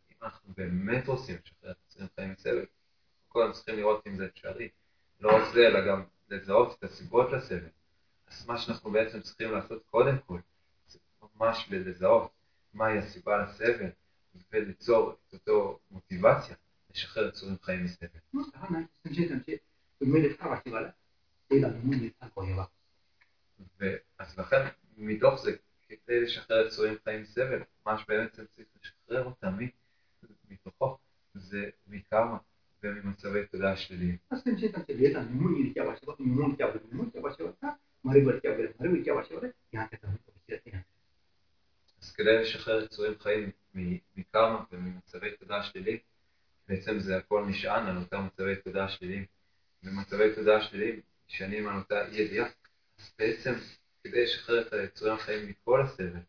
באמת רוצים לשחרר את הסרטים מסבל, קודם צריכים לראות אם זה אפשרי. לא רק זה, אלא גם לזהות את הסיבות לסבל. אז מה שאנחנו בעצם צריכים לעשות קודם כל, זה ממש לזהות מהי הסיבה לסבל, וליצור את אותו מוטיבציה לשחרר את יצורים חיים מסבל. אז לכן, מתוך זה, כדי לשחרר את יצורים חיים מסבל, ממש באמת צריך לשחרר אותם מתוכו זה מקרמה וממצבי תודעה שליליים.
אז כן,
אז כדי לשחרר יצורים חיים מכמה וממצבי תודעה שליליים, בעצם זה הכל נשען על אותם מצבי תודעה שליליים. ומצבי תודעה שליליים נשענים על אותה אי ידיעה. אז בעצם, כדי לשחרר את היצורים החיים מכל הסבל,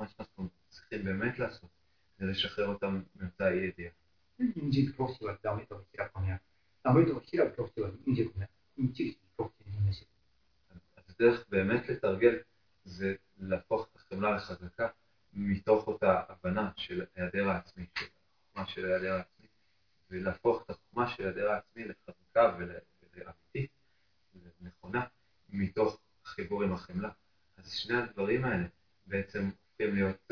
מה שאנחנו צריכים באמת לעשות זה לשחרר אותם מאותה אי ידיעה.
应激不喜欢单位都其他方面，单位都其他不喜欢应激方面，应激不喜欢那些。
אז הדרך באמת לתרגל זה להפוך את החמלה לחזקה מתוך אותה הבנה של היעדר העצמי, של החוכמה של היעדר העצמי, ולהפוך את החוכמה של היעדר העצמי לחזקה ול- ולאמיתית, נכונה, מתוך החיבור עם החמלה. אז שני הדברים האלה בעצם הופכים להיות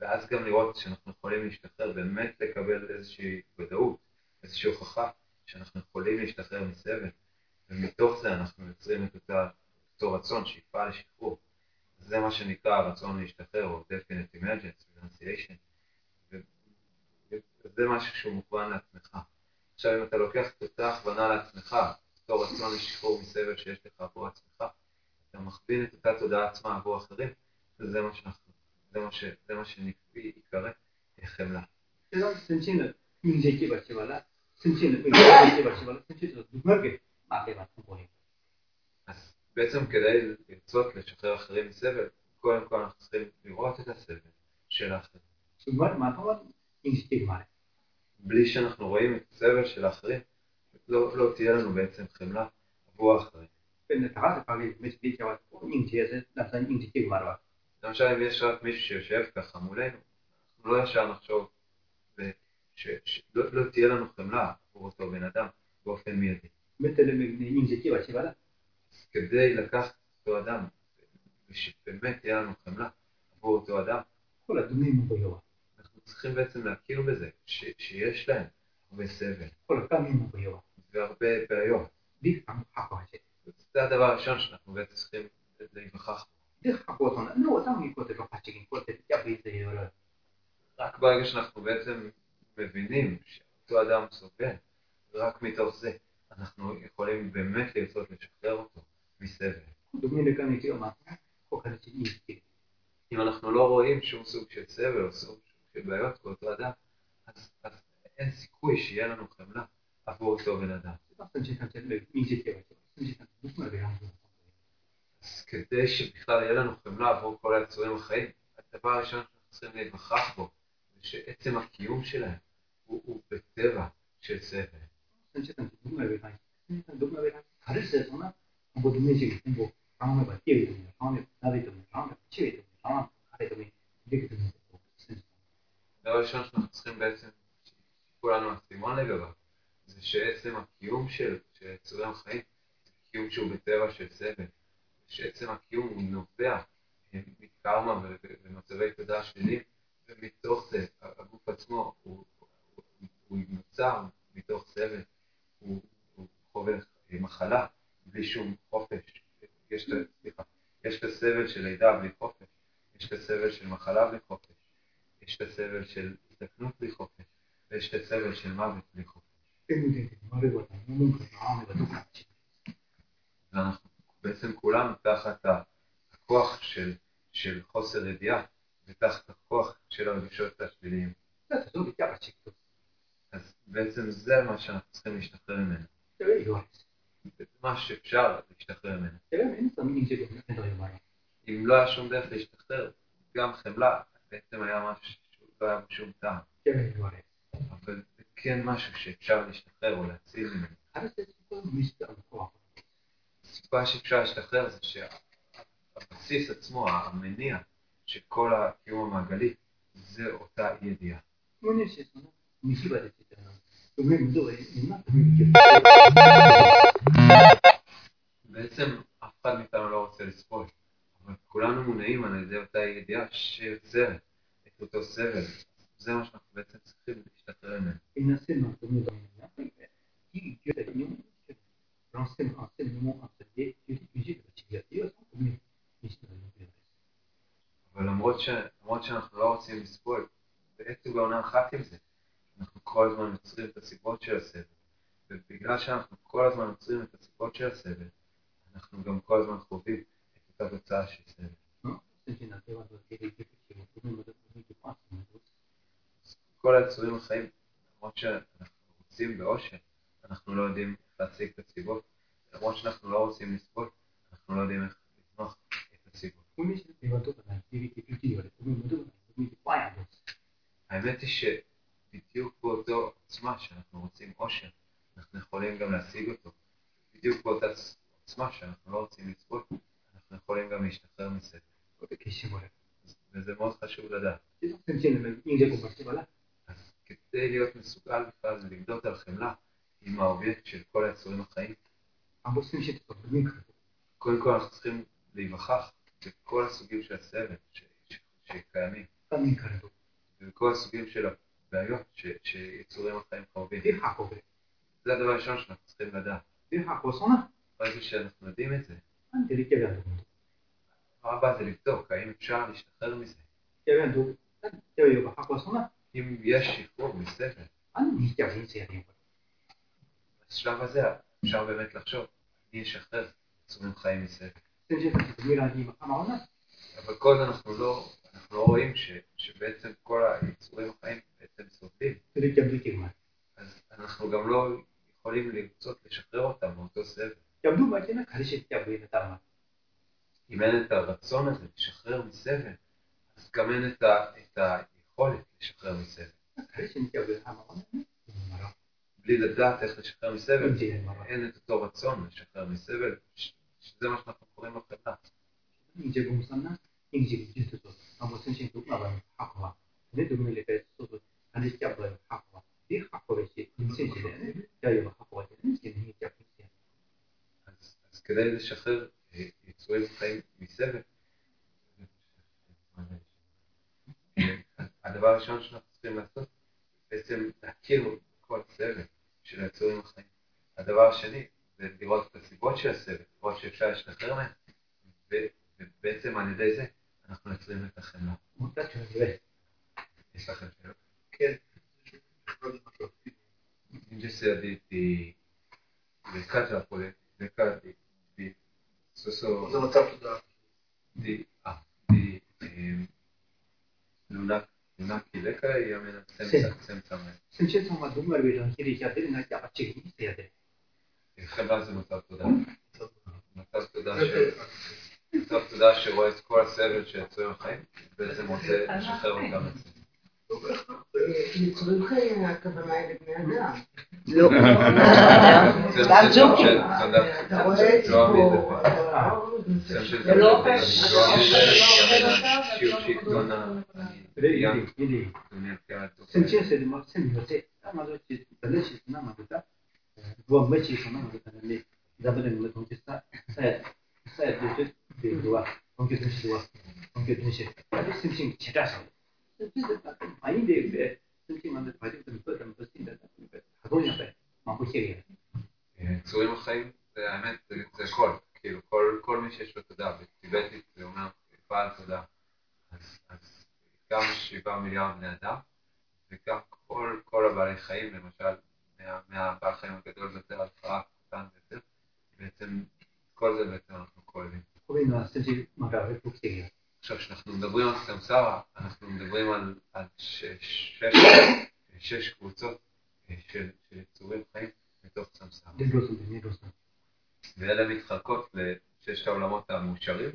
ואז גם לראות שאנחנו יכולים להשתחרר, באמת לקבל איזושהי ודאות, איזושהי הוכחה שאנחנו יכולים להשתחרר מסבל, ומתוך זה אנחנו יוצרים את אותה, אותו רצון, שאיפה לשחרור. זה מה שנקרא הרצון להשתחרר, או definite emergence, renunciation, וזה משהו שהוא מוכוון לעצמך. עכשיו, אם אתה לוקח את אותה הכוונה לעצמך, אותו רצון לשחרור מסבל שיש לך עבור עצמך, אתה מכווין את אותה תודעה עצמה עבור אחרים, וזה מה שאנחנו, זה מה שנקרא,
עיקרי חמלה. 그래서 선생님은 인재기
אז בעצם כדי לרצות לשחרר אחרים מסבל, קודם כל אנחנו צריכים לראות את הסבל של האחרים. בלי שאנחנו רואים את הסבל של האחרים, לא, לא תהיה לנו בעצם חמלה עבור האחרים. למשל, אם יש רק מישהו שיושב ככה מולנו, אנחנו לא ישר נחשוב שלא לא תהיה לנו חמלה עבור אותו בן אדם באופן מיידי.
לא
לא. כדי לקחת אותו אדם, ושבאמת תהיה לנו חמלה עבור אותו אדם.
כל הדומים הוא ביורה.
אנחנו צריכים בעצם להכיר בזה, שיש להם הרבה סבל.
כל הפעמים הוא ביורה.
והרבה בעיות. זה הדבר הראשון שאנחנו בעצם צריכים להיווכח בו.
דרך הכוח, לא, אותם אני כותב לחצ'יק, אני כותב יביא זה יולד.
רק ברגע שאנחנו בעצם מבינים שאותו אדם סובל, רק מתוך זה אנחנו יכולים באמת לרצות לשחרר אותו מסבל. אם אנחנו לא רואים שום סוג של סבל או סוג של בעיות באותו אדם, אז, אז אין סיכוי שיהיה לנו חמלה עבור אותו בן אדם. אז כדי שבכלל יהיה לנו חמלה עבור כל היצורים החיים, הדבר הראשון שאנחנו צריכים להיווכח בו, זה שעצם הקיום שלהם הוא, הוא בטבע של סבל. דבר ראשון שאנחנו צריכים בעצם, שכולנו אסימון לגביו, זה שעצם הקיום של יצורים החיים, זה קיום שהוא בטבע של סבל. שעצם הקיום הוא נובע מקרמה ומצבי תודעה שליליים, ומתוך זה הגוף עצמו הוא, הוא, הוא נוצר מתוך סבל, הוא, הוא חווה מחלה בלי שום חופש. יש, סליחה, יש את הסבל של לידה בלי חופש, יש את הסבל של מחלה בלי חופש, יש את הסבל של הזדקנות בלי חופש, ויש את הסבל של מוות בלי חופש. ואנחנו בעצם כולם תחת הכוח של, של חוסר ידיעה ותחת הכוח של הרגשות השליליים.
לא,
אז בעצם זה מה שאנחנו צריכים להשתחרר ממנו. מה שאפשר להשתחרר ממנו. אם לא היה שום דרך להשתחרר, גם חמלה בעצם היה משהו שלא היה בשום טעם. אבל זה כן משהו שאפשר להשתחרר או להציל ממנו. הסיבה שאפשר להשתחרר זה שהבסיס עצמו, המניע של כל הקיום המעגלי, זה אותה ידיעה. בעצם אף אחד מאיתנו לא רוצה לסבול, אבל כולנו מונעים על ידי אותה ידיעה שיוצרת את אותו סבל. זה מה שאנחנו בעצם צריכים להשתחרר ממנו.
l'enseignement enseigné utilisé de la psychiatrie
comme une ולמרות שלמרות שאנחנו לא רוצים לסבול, בעצם לא גם נרחק עם זה. אנחנו כל הזמן יוצרים את הסיבות של הסבל, ובגלל שאנחנו כל הזמן יוצרים את הסיבות של הסבל, אנחנו גם כל הזמן חווים את אותה תוצאה של סבל.
לא?
כל היצורים החיים, למרות שאנחנו רוצים באושר, אנחנו לא יודעים להשיג את הסיבות. למרות שאנחנו לא רוצים לסבול, אנחנו לא יודעים איך לצמוח את הסיבות. האמת היא שבדיוק באותו עוצמה שאנחנו רוצים עושר, אנחנו יכולים גם להשיג אותו. בדיוק באותה עוצמה שאנחנו לא רוצים לסבול, אנחנו יכולים גם להשתחרר
מסדר.
וזה מאוד חשוב לדעת. אז כדי להיות מסוגל בכלל ולמדוד על חמלה, עם האובייקט של כל היצורים החיים?
אנחנו צריכים שתתפקדים
קודם כל אנחנו צריכים להיווכח בכל הסוגים של הסבל שקיימים. ובכל הסוגים של הבעיות שיצורים החיים חווים. זה הדבר הראשון שאנחנו צריכים לדעת. ברגע שאנחנו יודעים את זה, הבא זה לבדוק האם אפשר להשתחרר מזה. אם יש שחרור מסבל. בשלב הזה אפשר באמת לחשוב מי ישחרר צורים חיים מסבל. אבל כל זה אנחנו לא, אנחנו לא רואים ש, שבעצם כל היצורים החיים בעצם סובלים. אז אנחנו גם לא יכולים לרצות לשחרר אותם מאותו סבל. אם אין את הרצון הזה לשחרר מסבל, אז גם אין את היכולת לשחרר מסבל. בלי לדעת איך לשחרר מסבל, אין את אותו רצון לשחרר מסבל, שזה מה שאנחנו קוראים לו חמלה. אז כדי לשחרר אה, יצורים חיים מסבל, אה, הדבר הראשון שאנחנו צריכים לעשות, בעצם להכיר כל סבל. של היצורים החיים. הדבר השני זה לראות את הסיבות של הסבל, לראות שאפשר להשתחרר מהן, ובעצם על ידי זה אנחנו יוצרים את החמלה. יש לכם שאלות?
כן.
Invece di, del caso Napoli, del caso di, di,
sono stato da,
di, ah, di eh, Luna Kileka, io me ne senza, senza me.
선체성과 누구를 위해서 길이 해야 되는 날 잡아 지금 있어야 돼
חברה זה מצב תודה. מצב תודה ש... מצב תודה שרואה את כל הסבל שיצאו החיים, ובעצם רוצה לשחרר אותם אצלי.
No. Está joking. Sentirse de más
en
hotel,
más
o menos,
tal
vez es
una mamita.
Bom, mas isso não
é
para
mim. Dá
para mim
conquistar. Certo.
Certo,
de
tudo. Conquistar. Conquistar. Conquistar.
Simplesmente tirar.
גם
פשע.
שיעור שלטונה.
그래
양.
이제 이제
두니아 깨알
선체에서 막 생겨서 아마도 별로시 나마도다 뭐 뭐지 나마도다는데 자들은 뭐 동기사 사야 사야 되게 되도와 동기 동시와 동기 동시 아주 심심 지라서 진짜 많이 되게 심심한데 바지도 뻗은 벗긴다 가동이 돼 막고 해야
צורים החיים, זה האמת, זה זה הכל. כאילו, כל- כל מי שיש לו תודה, בטיבטית זה אומר בעל תודה. אז- אז גם שבעה מיליארד בני אדם, וגם כל כל הבעלי חיים, למשל, מה- מהבעל חיים הגדול ביותר עד פרה הקטן ביותר, בעצם, כל זה בעצם אנחנו כוללים. עכשיו, כשאנחנו מדברים על סמסרה, אנחנו מדברים על, על שש, שש, שש קבוצות אה, של, של יצורים חיים בתוך סמסרה. ואלה מתחלקות לששת העולמות המאושרים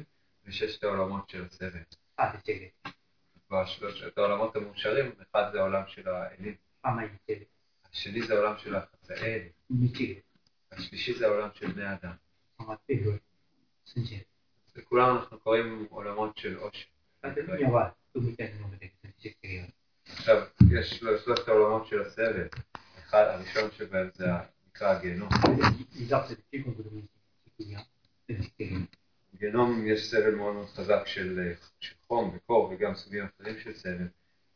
וששת העולמות של הסבל.
אה, בסדר.
בשלושת העולמות המאושרים, אחד זה העולם של האלים. השני זה העולם של החצאי
אלים.
השלישי זה העולם של בני אדם.
啊，这个，申请。
לכולם אנחנו קוראים עולמות של עושר. עכשיו, יש שלושת העולמות של הסבל. אחד, הראשון שבהם זה נקרא הגיהנום. בגיהנום יש סבל מאוד מאוד חזק אה, של חום וקור וגם סוגים אחרים של סבל.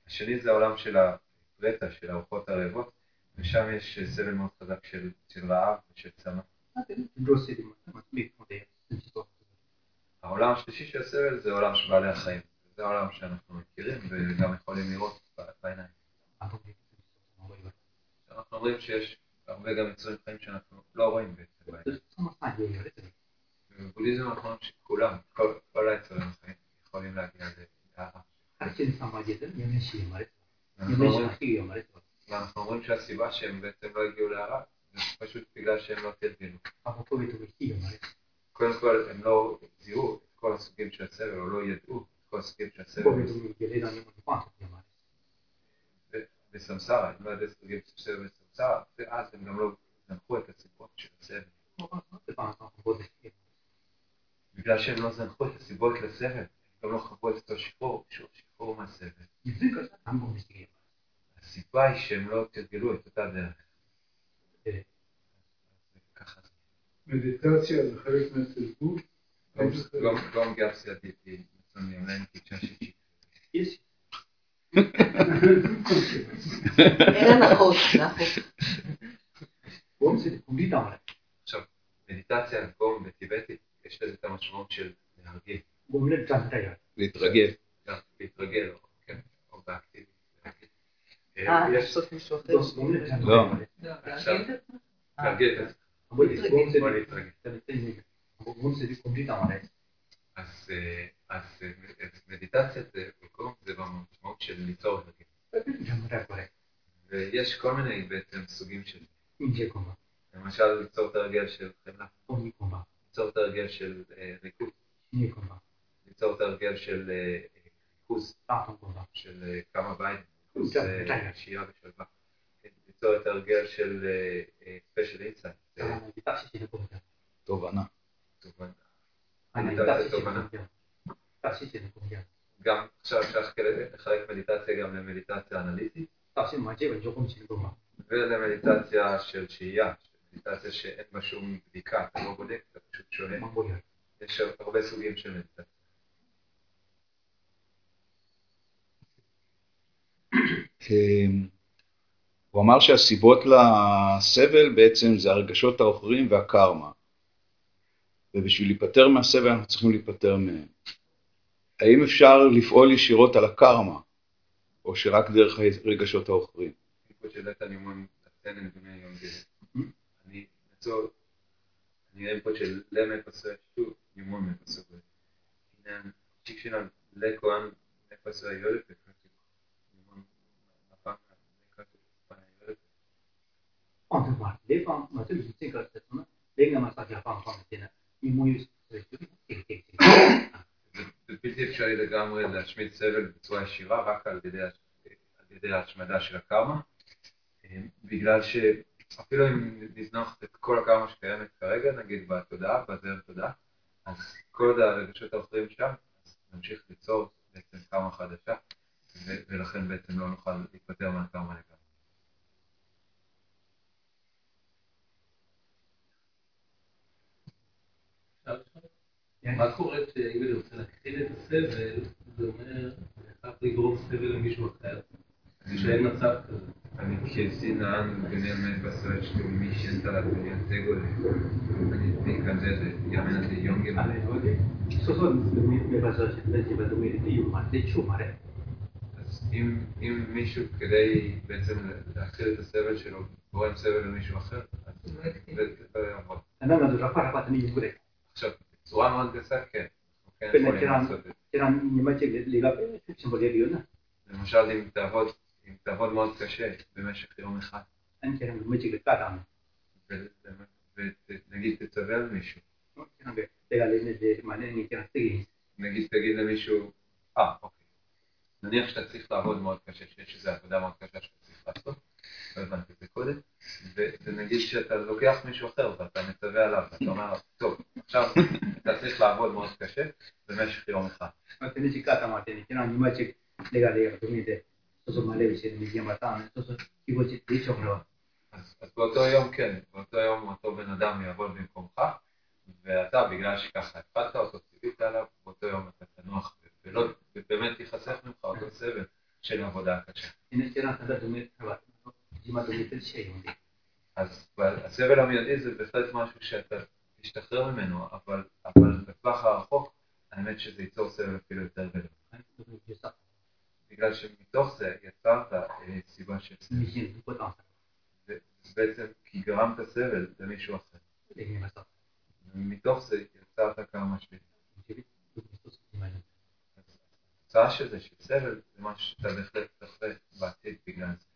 השני זה העולם של הפלטה, של הרוחות הרעבות, ושם יש סבל מאוד חזק של רעב ושל צמא. העולם השלישי של הסבל זה עולם של בעלי החיים. זה העולם שאנחנו מכירים וגם יכולים לראות בעיניים. אנחנו רואים שיש הרבה גם יצורים חיים שאנחנו לא רואים בעצם בעיניים. בבודהיזם אנחנו רואים שכולם, כל היצורים החיים יכולים להגיע לדעה. אנחנו אומרים שהסיבה שהם בעצם לא הגיעו להרע זה פשוט בגלל שהם לא תרגלו. קודם כל הם לא זיהו את כל הסוגים של הסבל, או לא ידעו את כל הסוגים של הסבל. וסמסרה, הם לא ידעו את הסוגים של סבל וסמסרה, ואז הם גם לא זנחו את הסיבות של הסבל. בגלל שהם לא זנחו את הסיבות לסבל, הם גם לא חוו את אותו שחרור, שחרור מהסבל. הסיבה היא שהם לא תרגלו את אותה דרך. ככה זה.
מדיטציה זה חלק מהתרגום.
גם גרסיה
יש.
אין הנחות,
נכון.
עכשיו, מדיטציה, גום בטיבטית, יש לזה את המשמעות של להרגיל.
להתרגל.
להתרגל, כן, או כן, באקטיבית.
אה, לעשות מישהו אחר.
לא.
להרגיל את עצמך.
גבול זה במקום בלי תמרץ.
אז מדיטציה זה מקום, זה במשמעות של ליצור
את הרגל.
ויש כל מיני בעצם סוגים של... למשל, ליצור את הרגל של חמלה. ליצור את הרגל של
ריכוז.
ליצור את הרגל של ריכוז. של כמה בית. ריכוז, שהייה ושלווה. ליצור את של ספיישל
ביקשתי שנקודה.
תובנה.
אני ביקשתי שנקודה.
גם עכשיו אפשר לחלק מדיטציה גם למדיטציה אנליטית. ולמדיטציה של שהייה, מדיטציה שאין בה שום בדיקה, אתה לא בודק, אתה פשוט
שונה.
יש הרבה סוגים של מדיטציה.
הוא אמר שהסיבות לסבל בעצם זה הרגשות העוכרים והקרמה. ובשביל להיפטר מהסבל אנחנו צריכים להיפטר מהם. האם אפשר לפעול ישירות על הקרמה, או שרק דרך הרגשות העוכרים?
אני רואה פה של למה פסו שוב נימון מפסו הנה צ'יק שלנו לכהן מפסו היולת
on peut voir les femmes, on a tous les cinq personnes, les gens qui sont en train de se אימויוס.
זה בלתי אפשרי לגמרי להשמיד סבל בצורה ישירה רק על ידי ההשמדה של הקרמה, בגלל שאפילו אם נזנח את כל הקרמה שקיימת כרגע, נגיד בתודעה, בזרם תודעה, אז כל עוד הרגשות האחרים שם, אז נמשיך ליצור בעצם קרמה חדשה, ולכן בעצם לא נוכל להיפטר מהקרמה לגמרי.
מה קורה אם אני רוצה להכחיד את הסבל, זה אומר, צריך לגרום סבל למישהו אחר, שאין מצב כזה.
Anch'essina nel passaggio mi scelta la tegole, אני כזה, יאמן
יונגר. סוף סוף מבשר של ואתה אומר, יומן, זה שומר.
אז אם מישהו כדי בעצם להכחיד את הסבל שלו, גורם סבל למישהו אחר, אז זה
כתב יום
עכשיו, בצורה מאוד גסה, כן. כן למשל אם תעבוד, אם תעבוד מאוד קשה במשך יום אחד. ונגיד תצווה על מישהו. נגיד תגיד למישהו, אה, אוקיי. נניח שאתה צריך לעבוד מאוד קשה, שיש איזו עבודה מאוד קשה שאתה צריך לעשות. לא הבנתי את זה קודם, ונגיד שאתה לוקח מישהו אחר ואתה מצווה עליו, ואתה אומר טוב, עכשיו אתה צריך לעבוד מאוד קשה במשך יום אחד. אז באותו יום כן, באותו יום אותו בן אדם יעבוד במקומך, ואתה, בגלל שככה הפעלת אותו, ציווית עליו, באותו יום אתה תנוח, ובאמת תיחסך ממך אותו סבל של
עבודה קשה. הנה שאלה אחת, אם אתה מתלשי יהודי.
אז הסבל המיידי זה בהחלט משהו שאתה תשתחרר ממנו, אבל, אבל בטווח הרחוק, האמת שזה ייצור סבל אפילו יותר גדול. בגלל שמתוך זה יצרת אה, סיבה של סבל. בעצם כי גרמת סבל למישהו אחר. ומתוך זה יצרת כמה שלילית. התוצאה של זה, של סבל, זה משהו שאתה בהחלט תחרט בעתיד בגלל זה.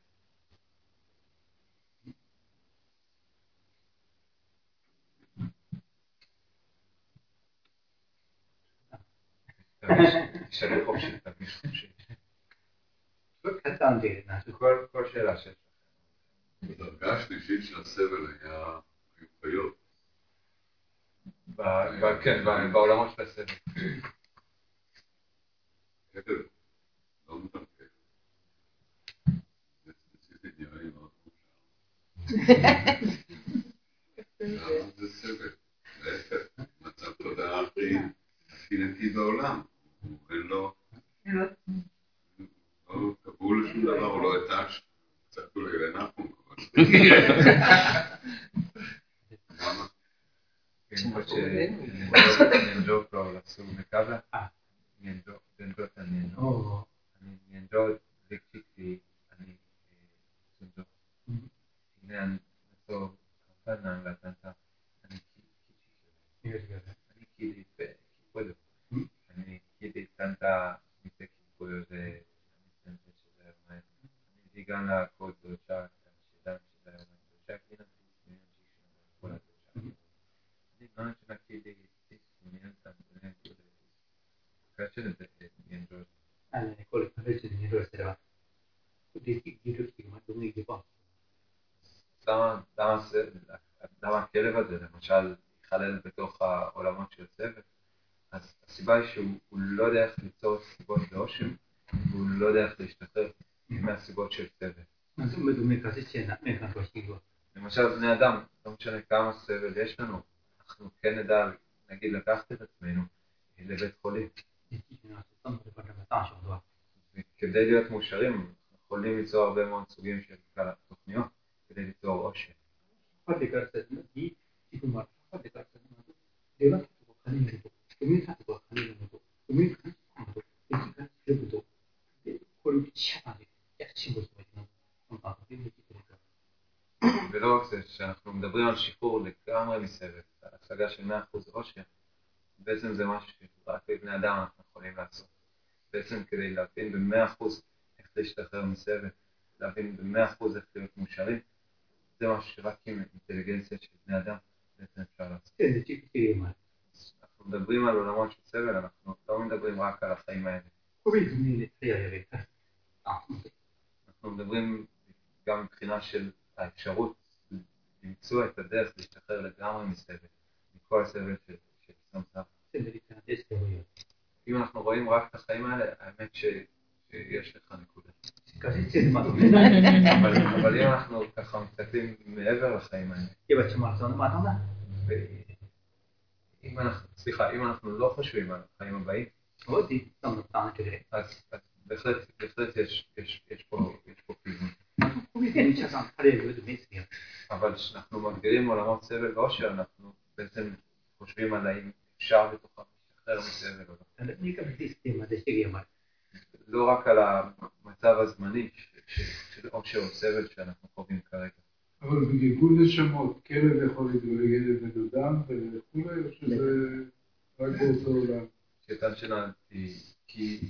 תשאלי חופשי, תרגיש חופשי.
קטנתי,
כל שאלה שלך.
בדרגה השלישית של הסבל היה חיות.
כן, בעולמות של הסבל.
זה סבל, מצב תודעה הכי נקי בעולם. הוא אין לו... לא קבעו לשום דבר, הוא לא אתש. קצת אולי לנחום, אבל... למה?
Infatti, niendo pro 이게 tanta dice che quello de sempre ci deve mai mi gana coto c'ha ci dà ci dà una c'è che non si non ci sono quella c'è di non c'è la chiede
che si non sta bene che le caccia del te in giù alle cole invece di giù sarà tutti i giù che ma
tu mi dico davanti ללב הזה, למשל, ייכלל בתוך העולמות של צוות. אז הסיבה היא שהוא לא יודע איך ליצור סיבות לאושם, והוא לא יודע איך להשתחרר מהסיבות של סבל.
מה זה מדומה כזה שאין לך בשבילות?
למשל בני אדם, לא משנה כמה סבל יש לנו, אנחנו כן נדע, נגיד, לקחת את עצמנו לבית חולים. כדי להיות מאושרים, יכולים ליצור הרבה מאוד סוגים של כלל התוכניות כדי ליצור עושר.
他这个是那第一，这个嘛，他这个是那个，对吧？这个肯定是多，我们看这个肯定是多，我们看差不多，这个是不多，或者其他的也是不多，能能把这个这个。
ולא רק זה, שאנחנו מדברים על שחרור לגמרי מסבל, על השגה של 100% עושר, בעצם זה משהו שרק לבני אדם אנחנו יכולים לעשות. בעצם כדי להבין ב-100% איך להשתחרר מסבל, להבין ב-100% איך להיות מאושרים, זה משהו שרק עם אינטליגנציה של בני אדם בעצם אפשר לעשות.
现在这个这个嘛，
אנחנו מדברים על עולמות של סבל, אנחנו לא מדברים רק על החיים האלה. אנחנו מדברים גם מבחינה של האפשרות למצוא את הדרך להשתחרר לגמרי מסבל, מכל הסבל של
סתם סבא.
אם אנחנו רואים רק את החיים האלה, האמת שיש לך נקודה. אבל אם אנחנו ככה מסתכלים מעבר לחיים האלה. אם אנחנו, סליחה, אם אנחנו לא חושבים על החיים הבאים, אז בהחלט יש פה כיוון. אבל כשאנחנו מגדירים עולמות סבל ואושר, אנחנו בעצם חושבים על האם אפשר בתוכם להשתחרר מסבל או לא. לא רק על המצב הזמני של אושר או סבל שאנחנו חווים כרגע.
אבל בגלגול נשמות, כלב יכול להתגלגל לבן אדם וכולי, או שזה רק באותו עולם?
שיטה שלה, שלנו,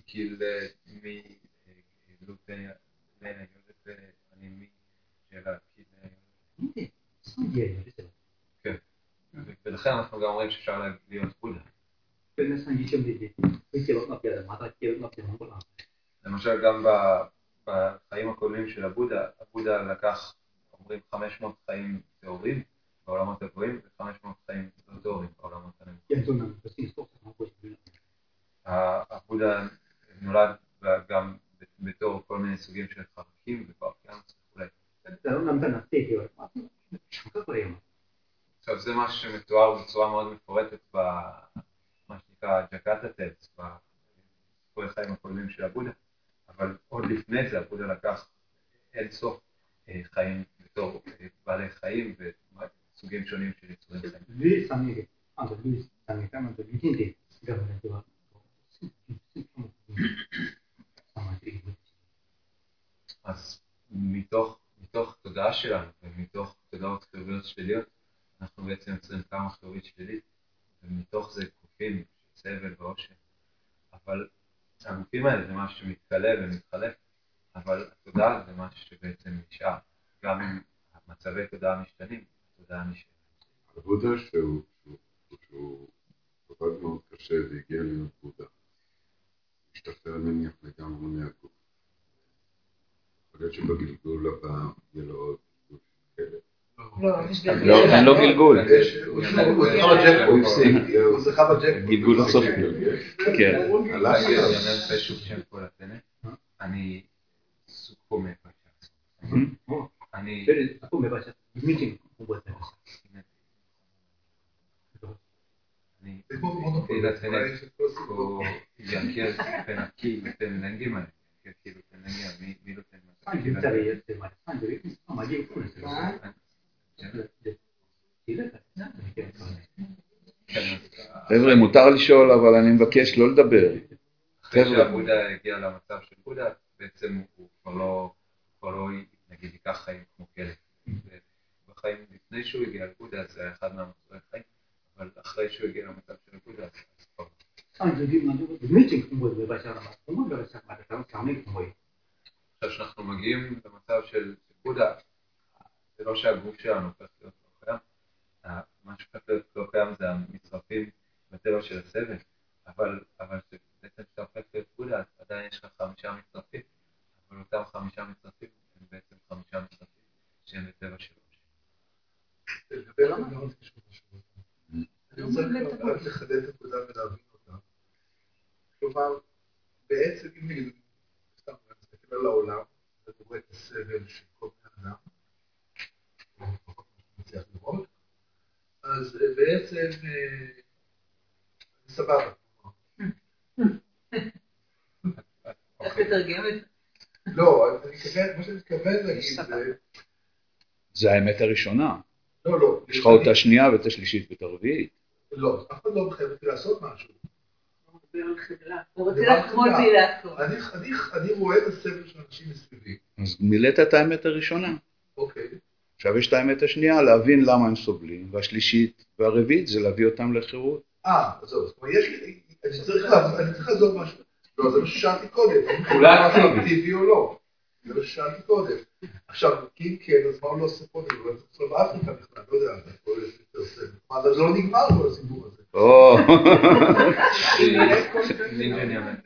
כאילו מלוטי, אה, אה, אני משאלה, זה... כן.
ולכן אנחנו גם אומרים שאפשר להיות בודה. למשל גם בחיים הקודמים של הבודה, הבודה לקח אומרים 500 חיים טהורים בעולמות הגבוהים ו-500 חיים לא טהורים בעולמות הנמוכים. הבודה נולד גם בתור כל מיני סוגים של חרקים ופרקיאנס וכולי. עכשיו זה משהו שמתואר בצורה מאוד מפורטת במה שנקרא ג'קטה טקסט, בכל החיים הקודמים של הבודה, אבל עוד לפני זה הבודה לקח אין סוף אה, חיים בתור אה, בעלי חיים וסוגים שונים של יצורים חיים. אז מתוך, מתוך תודעה שלנו ומתוך תודעות חיוביות שליליות, אנחנו בעצם יוצרים כמה חיובית שלילית, ומתוך זה גופים, סבל ועושר. אבל הגופים האלה זה משהו שמתכלה ומתחלף, אבל התודעה זה משהו שבעצם נשאר. גם אם מצבי תודעה משתנים, התודעה נשארת.
הבודה שהוא, שהוא, עבד מאוד קשה והגיע להיות בודה. השתחרר נניח לגמרי מהגוף. יכול להיות שבגלגול הבא יהיה לו עוד כלב.
לא, יש גלגול.
לא, אין לו גלגול.
הוא הפסיק, הוא זכה בג'קפוט.
גלגול לא סופי. כן.
אני
אליו.
אומר
חבר'ה, מותר לשאול, אבל אני מבקש לא לדבר. חבר'ה.
זה
האמת הראשונה.
לא, לא.
יש לך אותה שנייה ואת השלישית ואת הרביעית.
לא, אף אחד לא מחייב אותי לעשות משהו. אני, רואה את הסבל של אנשים מסביבי,
אז מילאת את האמת הראשונה.
אוקיי?
עכשיו יש את האמת השנייה, להבין למה הם סובלים, והשלישית והרביעית זה להביא אותם לחירות.
אה, עזוב, אני צריך לעזוב, אני צריך לעזוב משהו. לא, זה מה ששאלתי קודם.
אולי אקטיבי
או לא. זה מה ששאלתי קודם. כן, אז מה הוא לא עושה קודם? הוא לא צריך באפריקה בכלל, לא יודע. מה, זה לא נגמר כל הסיפור הזה.
או.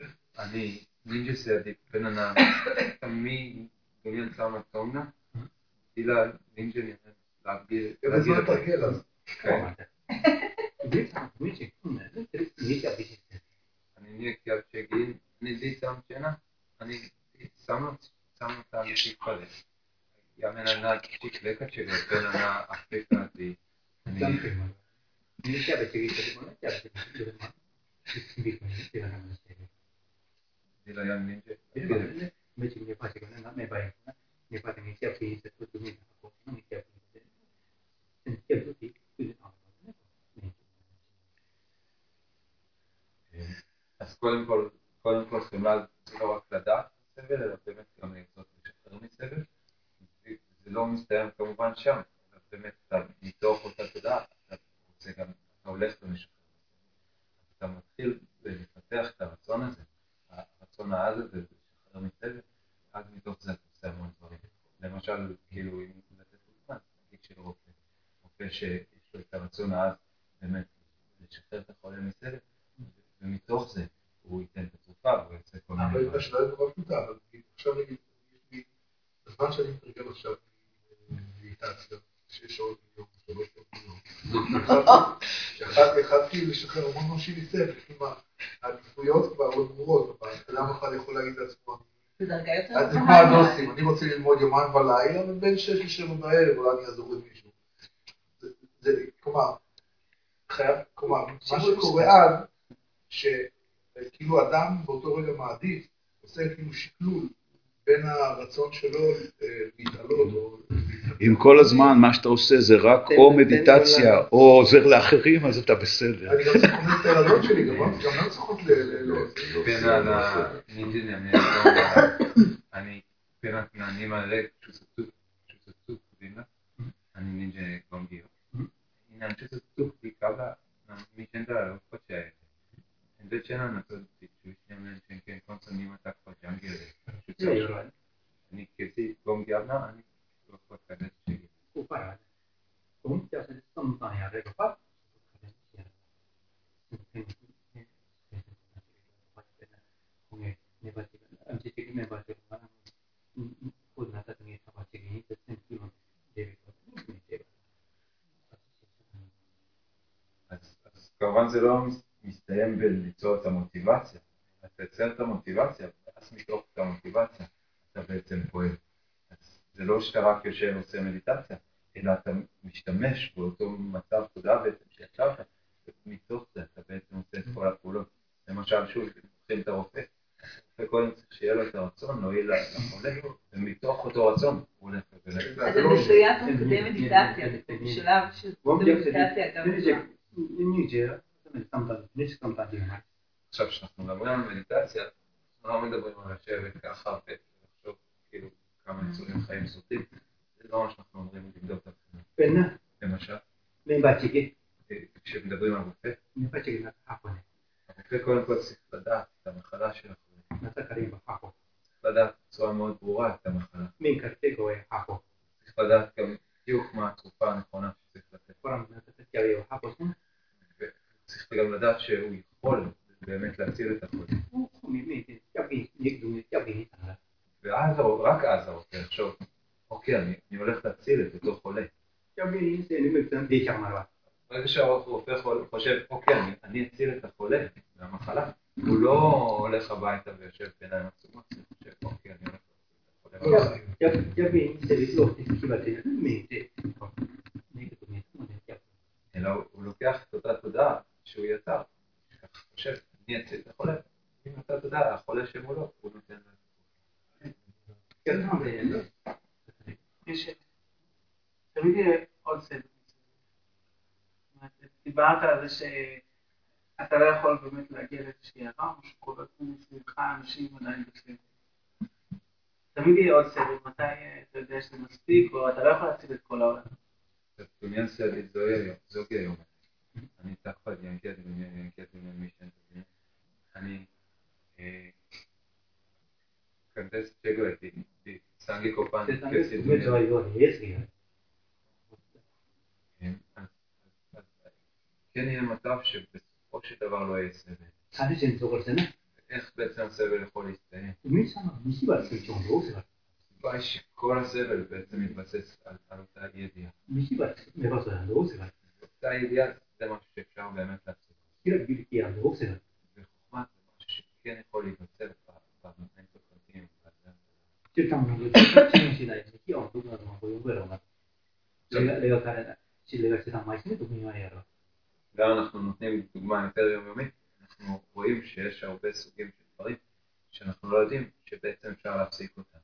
אני, נינג'ה זה dipende מי דומיין סאמה טומנה, דילה נינג'ה נאמן להגדיר,
כמה זמן לתרגל אז?
כן.
Ini
אני נהיה כאבצ'גין, אני די סם צ'נה, אני סם סם אותה לשיפלה. יאמן ענה צ'יק לקה שגרפן ענה אפריקה די. אני
Ini siapa cerita di mana? Siapa cerita di mana? Di mana? Di mana?
דילה ים נינג'ה.
Jadi maknanya macam ni pasti kan nak mai bayar kan. Ni pasti ni siap ni satu tu ni aku ni siap ni. Dan siap tu tu tu apa?
אז קודם כל, קודם כל חמלה זה לא רק לדעת סבל, אלא באמת גם לרצות לשחרר מסבל. זה לא מסתיים כמובן שם, אלא באמת אתה מתוך אותה תודעה, אתה רוצה גם, אתה הולך ומשחרר מסבל. אתה מתחיל לפתח את הרצון הזה, הרצון העז הזה לשחרר מסבל, אז מתוך זה אתה עושה המון דברים. למשל, כאילו, אם לתת דוגמא, נגיד של רופא, רופא שיש לו את הרצון העז באמת לשחרר את החולה מסבל, ומתוך זה הוא ייתן את התרופה והוא יעשה כל מיני
אבל
דברים.
השאלה היא נורא פשוטה, אבל עכשיו נגיד, בזמן שאני מתרגל עכשיו מדיטציה, שש שעות ביום, שלוש שעות ביום, יכלתי- לשחרר המון אנשים מסבל, כלומר, העדיפויות כבר לא ברורות, אבל אדם אחד יכול להגיד לעצמו, אז
גבוהה.
הדוסים, אני רוצה ללמוד יומיים בלילה, ובין שש לשבע בערב אולי אני אעזור למישהו. זה- כלומר, חייב, כלומר, מה שקורה אז, שכאילו אדם באותו רגע מעדיף, עושה כאילו שקלול בין הרצון שלו אה, להתעלות או...
אם כל הזמן מה שאתה עושה זה רק או מדיטציה או עוזר לאחרים, אז אתה בסדר.
אני גם צריך לכנס את הילדות שלי, גם גם הן צריכות ל...
לא, לא
בין
לא
ה... אני בין התנאים האלה, צ'וסטוק וינה, אני נינג'ה Neamțetă suplica la micenda făcea ele. De ce n-am născut diciu și ne-am început în
conță nimă
tak făceam ele. Ani chestii gongheana, ani făcare
ce ele. Cu parade. Cum te-a să stâmpani a regopat? Am zis că nu mi-a văzut, am fost nata din ei să facem ei, să se întâlnă de
כמובן זה לא מס- מסתיים בליצור את המוטיבציה. אתה יוצר את המוטיבציה, ואז מתוך את המוטיבציה אתה בעצם פועל. אז זה לא שאתה רק יושב ועושה מדיטציה, אלא אתה משתמש באותו מצב תודעה בעצם שיצרת, ומתוך זה אתה בעצם עושה את כל הפעולות. למשל, שוב, לוקחים את הרופא, הרופא קודם צריך שיהיה לו את הרצון להועיל לחולה, ומתוך אותו רצון הוא הולך ובלך.
אז זה מסוים כדי מדיטציה, זה בשלב
se
מדיטציה גם
something ni something ya.
עכשיו, כשאנחנו מדברים על מדיטציה, אנחנו לא מדברים על לשבת ככה ולחשוב כאילו כמה יצורים חיים סוטים. זה לא מה שאנחנו אומרים לבדוק את עצמנו. למשל, כשמדברים על רופא? הרופא קודם כל צריך לדעת את המחלה של
apa?
צריך לדעת בצורה מאוד ברורה את המחלה. צריך לדעת גם בדיוק מה התרופה הנכונה שצריך לתת. צריך גם לדעת שהוא יכול באמת להציל את החולה. ואז, רק אז הרופא
כן, יחשוב, אוקיי, אני הולך להציל את אותו חולה.
ברגע שהרופא חושב, אוקיי, אני אציל את החולה מהמחלה, הוא לא הולך הביתה ויושב בעיניים עצומות, הוא חושב, אוקיי, אני הולך
שאתה לא יכול באמת להגיע לאיזושהי הערה, או שקורה מסביבך אנשים עדיין בסדר. תמיד יהיה עוד סדר, מתי אה, אתה יודע שזה מספיק, או אתה לא יכול להציל את כל העולם.
El zoe, zoge היום. אני תחת ינקד ינקד מישן. אני קנטס צ'גו את סנגי קופן
Det är inte så jag är det.
כן יהיה מצב שבסופו של דבר לא יהיה סבל.
Så går det sen.
איך בעצם הסבל יכול להסתיים? הסיבה היא שכל הסבל בעצם מתבסס על אותה ידיעה. אותה ידיעה זה משהו שאפשר באמת לעשות. וחוכמה זה משהו שכן יכול להיווצר במנהל הפרטיים.
Det kan man ju tänka sig där. Jag tror att man får jobba med. lägga lägga kan sig lägga sig samma sak då menar jag.
גם אנחנו נותנים דוגמה יותר יומיומית, אנחנו רואים שיש הרבה סוגים של דברים שאנחנו לא יודעים שבעצם אפשר להפסיק אותם.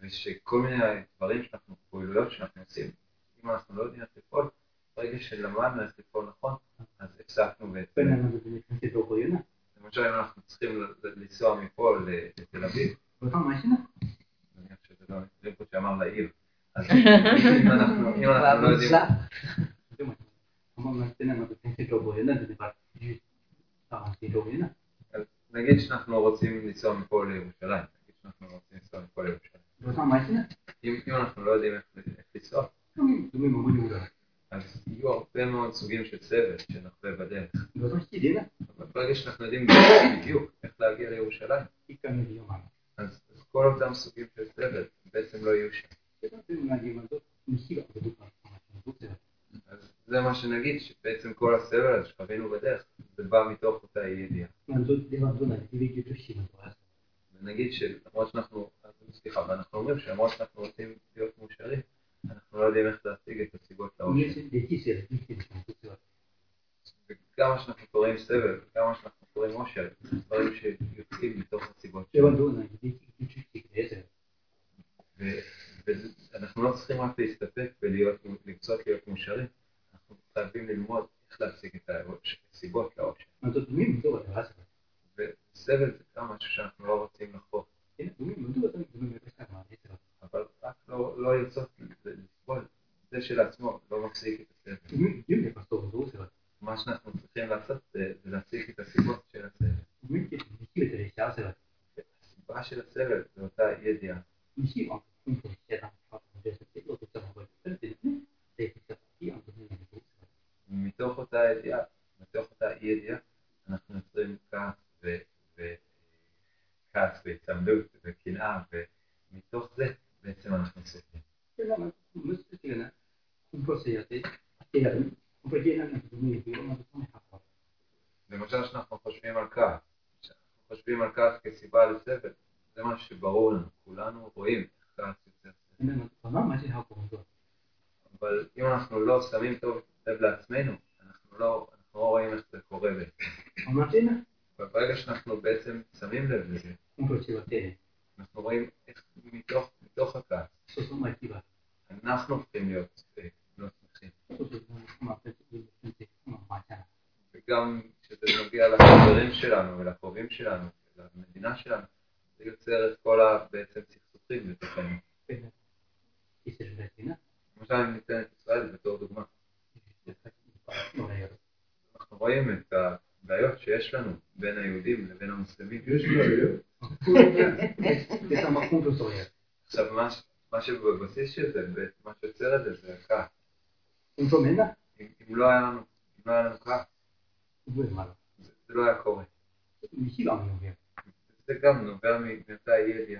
ושכל מיני דברים שאנחנו, פעילויות שאנחנו עושים, אם אנחנו לא יודעים איך לפעול, ברגע שלמדנו איך לפעול נכון, אז הפסקנו בעצם.
Yo.
למשל אם אנחנו צריכים לנסוע מפה לתל אביב,
känner?
נניח שזה לא, זה פה שאמר לעיר, אז אם אנחנו לא יודעים,
Tänker då på henne det bara just samma sak då henne.
אז נגיד שאנחנו רוצים לנסוע מפה לירושלים, נגיד שאנחנו רוצים לנסוע מפה לירושלים? אם אנחנו לא יודעים איך לנסוע. אז יהיו הרבה מאוד סוגים של סבל שנחווה בדרך.
Det.
אבל ברגע שאנחנו יודעים בדיוק איך להגיע לירושלים, אז כל אותם סוגים של סבל בעצם לא יהיו שם. אז זה מה שנגיד, שבעצם כל הסבל הזה שחווינו בדרך, זה בא מתוך אותה ידיעה. ונגיד שלמרות שאנחנו, סליחה, ואנחנו אומרים שלמרות שאנחנו רוצים להיות מאושרים, אנחנו לא יודעים איך להשיג את הסיבות לאושר. וכמה שאנחנו קוראים סבל, וכמה שאנחנו קוראים אושר, דברים שיוצאים מתוך הסיבות שלנו. ואנחנו לא צריכים רק להסתפק ולהיות, לרצות להיות מאושרים, אנחנו חייבים ללמוד איך להשיג את הסיבות לאושר.
Då min då var det alltså.
וסבל זה גם משהו שאנחנו לא רוצים
man det.
אבל רק לא, לא לרצות לסבול, זה שלעצמו לא מפסיק את הסבל. מה שאנחנו צריכים לעשות זה, זה להפסיק את הסיבות של הסבל. הסיבה של הסבל זה אותה ידיעה. מתוך אותה ידיעה, מתוך אותה אי ידיעה, אנחנו יוצרים כעס ו- ו- כעס והצמדות וקנאה, ומתוך זה בעצם אנחנו סופרים. למשל שאנחנו חושבים על כעס, כשאנחנו חושבים על כעס כסיבה לסבל, זה משהו שברור לנו, כולנו רואים
måste ha kontroll.
אבל אם אנחנו לא שמים טוב לב לעצמנו, אנחנו לא, אנחנו לא רואים איך זה קורה בעצם. וברגע שאנחנו בעצם שמים לב לזה. אנחנו רואים איך מתוך, הכעס. אנחנו הופכים להיות לא שמחים. וגם כשזה נוגע לחברים שלנו ולקרובים שלנו, למדינה שלנו, זה יוצר את כל ה- בעצם סכסוכים בתוכנו.
Själv.
למשל, אני ניתן את ישראל בתור דוגמה. אנחנו רואים את הבעיות שיש לנו בין היהודים לבין המוסלמים.
יש בעיות.
עכשיו, מה, שבבסיס של זה, מה שיוצר את זה, זה הכעס. אם, לא היה לנו, אם לא היה לנו כעס. זה, זה לא היה קורה.
Ni kivar med några.
זה גם נובע מ- מאותה אי ידיעה.
Om man יהיה לי.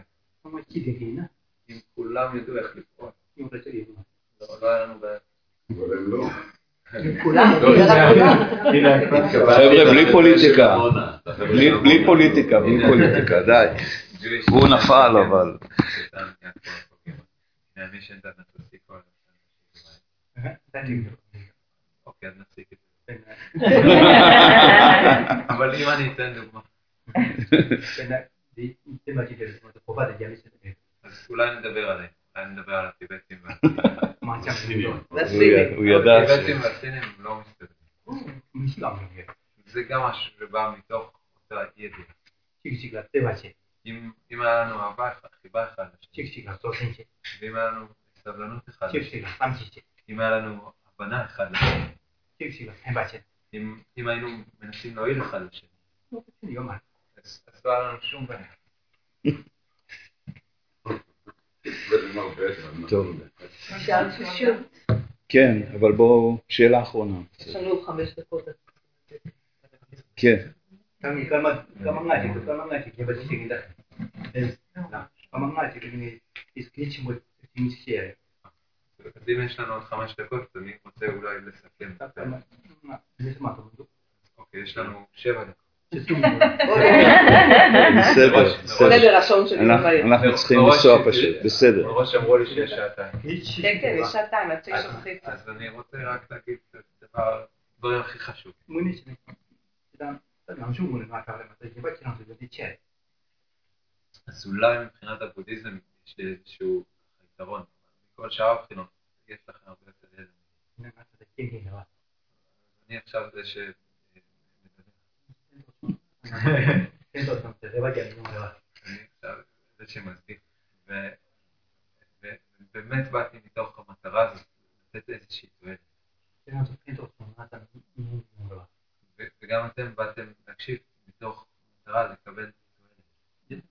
אם כולם ידעו איך לפעול.
אם אתה תגיד מה.
לא היה לנו בעיה.
אבל הם לא.
לא
חבר'ה, בלי פוליטיקה, בלי פוליטיקה, בלי פוליטיקה, די. הוא נפל, אבל...
אוקיי, אבל אם אני אתן דוגמה.
הוא ידע ש...
בעצם הסינים לא מסתדרים. זה גם משהו שבא מתוך אותה ידיעה. אם היה לנו אהבה אחת, חיבה
אחת,
ואם היה לנו סבלנות
אחת,
אם היה לנו הבנה
אחת,
אם היינו מנסים להועיל אחד לשני, אז לא היה לנו שום בעיה.
טוב. כן, אבל בואו, שאלה אחרונה.
יש לנו חמש דקות.
כן.
אז אם יש לנו עוד חמש דקות, אני רוצה אולי לסכם. אוקיי, יש לנו שבע דקות.
בסדר, אנחנו צריכים לנסוע פשוט, בסדר.
מראש אמרו לי שיש שעתיים.
כן, כן, יש שעתיים, עד תשע וחצי.
אז אני רוצה רק להגיד את הדבר הכי
חשוב.
אז אולי מבחינת הבודהיזם יש איזשהו יתרון, כל שאר הבחינות יש לכם הרבה יותר ידע. אני עכשיו זה ש... זה רגע, ובאמת באתי מתוך המטרה הזאת, לתת איזושהי תועלת. וגם אתם באתם להקשיב מתוך המטרה לקבל תועלת.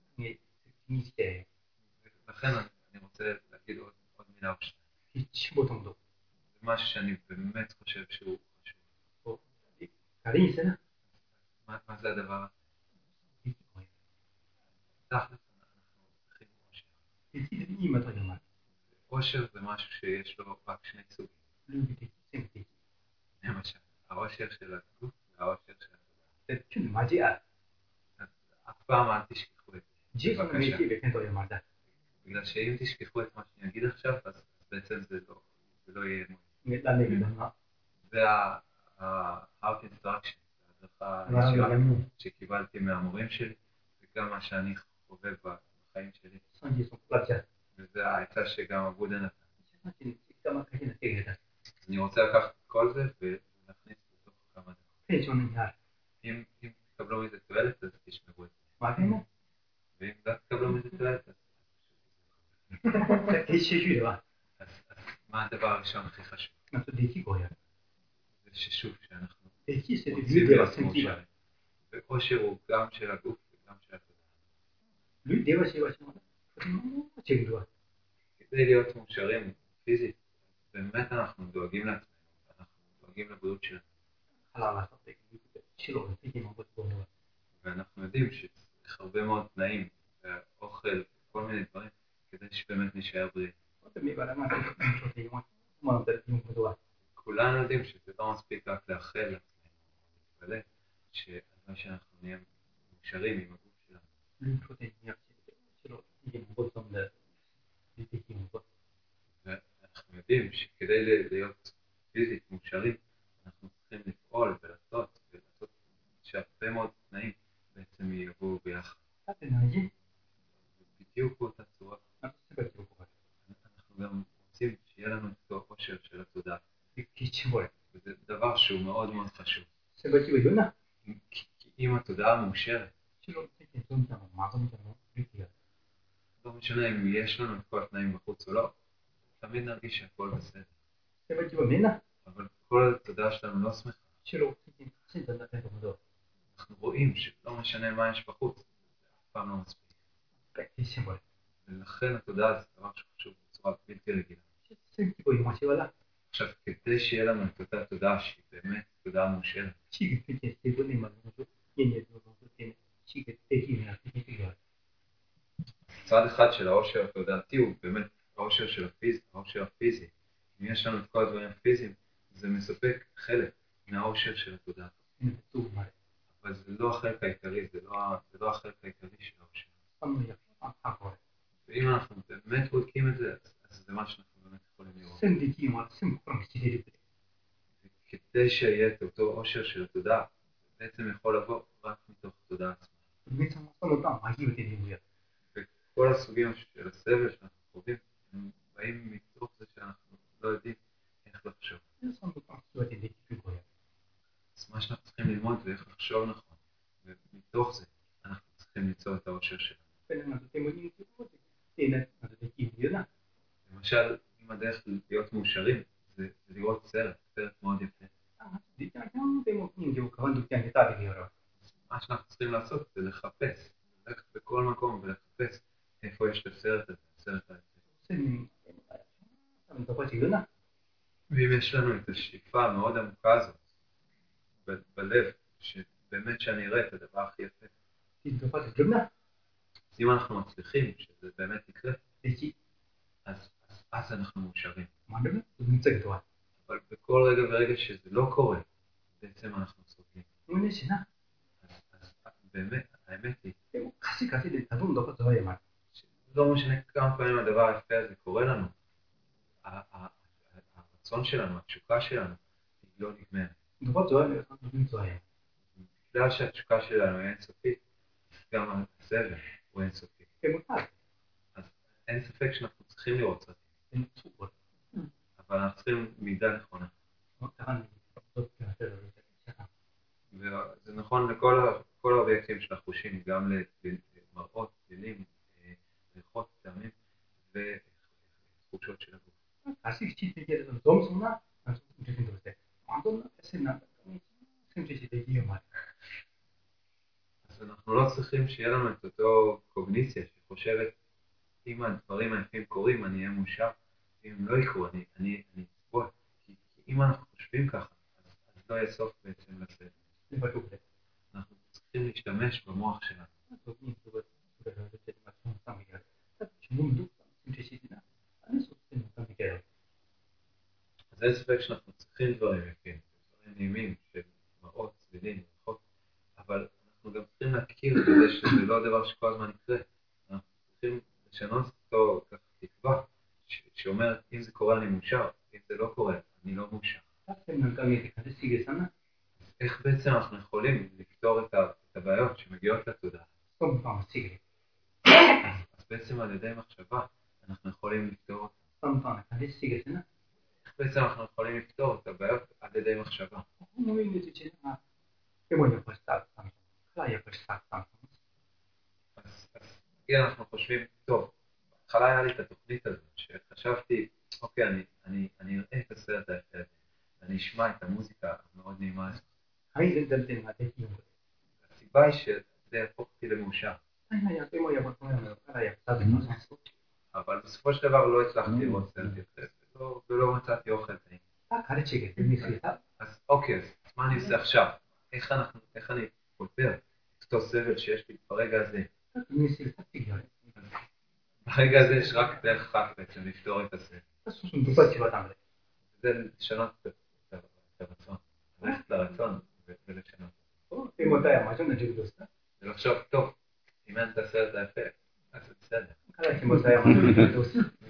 לכן אני רוצה להגיד עוד מילה או זה משהו שאני באמת חושב שהוא חשוב. מה זה הדבר הזה? אושר זה משהו שיש לו רק שני סוגים. למשל, האושר של הגוף והאושר של התודעה. אף פעם אל תשכחו את זה. בבקשה. בגלל שאם תשכחו את מה שאני אגיד עכשיו, אז בעצם זה לא, לא יהיה... וה-out instruction
הצלחה ישירה
שקיבלתי מהמורים שלי, וגם מה שאני חווה בחיים שלי. וזו העצה שגם אבודה נתן. אני רוצה לקחת את כל זה ולהכניס לתוך כמה דקות. אם תקבלו מזה תועלת, אז תשמרו את זה. ואם לא תקבלו מזה תועלת, אז... אז מה הדבר הראשון הכי חשוב? זה ששוב, שאנחנו...
והיא סביב
הסנטילה. וכושר הוא גם של הגוף וגם של התודעה.
lui דבע שבע שמונה. של גדולה.
כדי להיות מאושרים פיזית, באמת אנחנו דואגים לעצמנו, אנחנו דואגים לבריאות שלנו. ואנחנו יודעים שצריך הרבה מאוד תנאים, אוכל, כל מיני דברים, כדי שבאמת נישאר בריאים. כולנו יודעים שזה לא מספיק רק לאחל, להתפלל, שהלוואי שאנחנו נהיה מאושרים עם הגוף שלנו. ואנחנו יודעים שכדי להיות פיזית מאושרים, אנחנו צריכים לפעול ולעשות, ולעשות שהרבה מאוד תנאים בעצם יבואו ביחד. בדיוק באותה צורה. אנחנו גם רוצים שיהיה לנו את כוח של התודעה. וזה דבר שהוא מאוד מאוד חשוב.
של
בת יהודה. עם התודעה
המאושרת. שלא תקטון את הרמה
לא משנה אם יש לנו את כל התנאים בחוץ או לא, תמיד נרגיש שהכל בסדר. אבל כל התודעה שלנו לא שמחה. אנחנו רואים שלא משנה מה יש בחוץ, אף פעם לא מספיק. ולכן התודעה זה דבר שחשוב בצורה בלתי רגילה. עכשיו, כדי שיהיה לנו את אותה תודה שהיא באמת תודה מאושרת. צד אחד של העושר התודעתי הוא באמת העושר של הפיזי, העושר הפיזי. אם יש לנו את כל הדברים הפיזיים, זה מספק חלק מהעושר של התודעה. אבל זה לא החלק העיקרי, זה לא, לא החלק העיקרי של העושר. ואם אנחנו באמת בודקים את זה, אז זה מה שאנחנו
עושים דיקים, עושים כל מיני דברים.
כדי שיהיה את אותו עושר של תודה, בעצם יכול לבוא רק מתוך תודה עצמה. וכל הסוגים של הסבל שאנחנו חווים, הם באים מתוך זה שאנחנו לא יודעים איך לחשוב. אז מה שאנחנו צריכים ללמוד זה איך לחשוב נכון, ומתוך זה אנחנו צריכים ליצור את העושר שלנו. למשל, בדרך להיות מאושרים, זה לראות סרט, סרט מאוד יפה. מה שאנחנו צריכים לעשות זה לחפש, ללכת בכל מקום ולחפש איפה יש את הסרט הזה, הסרט
הזה.
ואם יש לנו את השאיפה המאוד עמוקה הזאת בלב, שבאמת שאני אראה את הדבר הכי יפה. אם אנחנו מצליחים שזה באמת יקרה, אז אז אנחנו מאושרים.
מה באמת? זה נמצא גדולה.
אבל בכל רגע ורגע שזה לא קורה, בעצם אנחנו סובלים.
הנה שינה.
אז באמת, האמת היא...
חסי חצי לתדון דווקא זה לא יאמן.
לא משנה כמה פעמים הדבר היפה הזה קורה לנו, הרצון שלנו, התשוקה שלנו, היא לא נגמרת.
דווקא זה לא יאמן.
בגלל שהתשוקה שלנו היא אינסופית, גם הסבל הוא אינסופי.
כן, מותר.
אז אין ספק שאנחנו צריכים לראות
את אין צורות,
אבל אנחנו צריכים מידה נכונה. זה נכון לכל האובייקטים של החושים, גם למראות, צלילים, ריחות, טעמים ותחושות של הגוף. אז אנחנו לא צריכים שיהיה לנו את אותו קוגניציה שחושבת אם הדברים היפים קורים, אני אהיה מאושר, אם לא יקרו, אני, אני, אסבול. כי, אם אנחנו חושבים ככה, אז, לא יהיה סוף בעצם
לסדר.
אנחנו צריכים להשתמש במוח שלנו. אז אין ספק שאנחנו צריכים דברים יפים, דברים נעימים, שמראות, צלילים, רחוק, אבל אנחנו גם צריכים להכיר בזה שזה לא הדבר שכל הזמן יקרה. אנחנו צריכים לשנות אותו ככה תקווה, שאומרת, אם זה קורה אני מאושר, אם זה לא קורה אני לא מאושר. אז איך בעצם אנחנו יכולים לפתור את הבעיות שמגיעות לתודעה? אז בעצם על ידי מחשבה אנחנו יכולים לפתור
אותן.
איך בעצם אנחנו יכולים לפתור את הבעיות על ידי מחשבה? אז כי אנחנו חושבים, טוב, בהתחלה היה לי את התוכנית הזאת, שחשבתי, אוקיי, אני, אני, אני אראה את הסרט הזה, אני אשמע את המוזיקה המאוד נעימה הזאת. הסיבה היא שזה יהפוך אותי למאושר.
Mhm.
אבל בסופו של דבר לא הצלחתי mhm. לראות סרט יפה, ולא מצאתי אוכל טעים. אז אוקיי, אז מה אני עושה עכשיו? איך אני פותר את אותו סבל שיש לי ברגע הזה? ברגע הזה יש רק דרך אחת בעצם לפתור את
הזה.
זה לשנות את הרצון, ללכת לרצון ולשנות.
זה
לחשוב, טוב, אם אין את הסרט היפה, אז זה בסדר.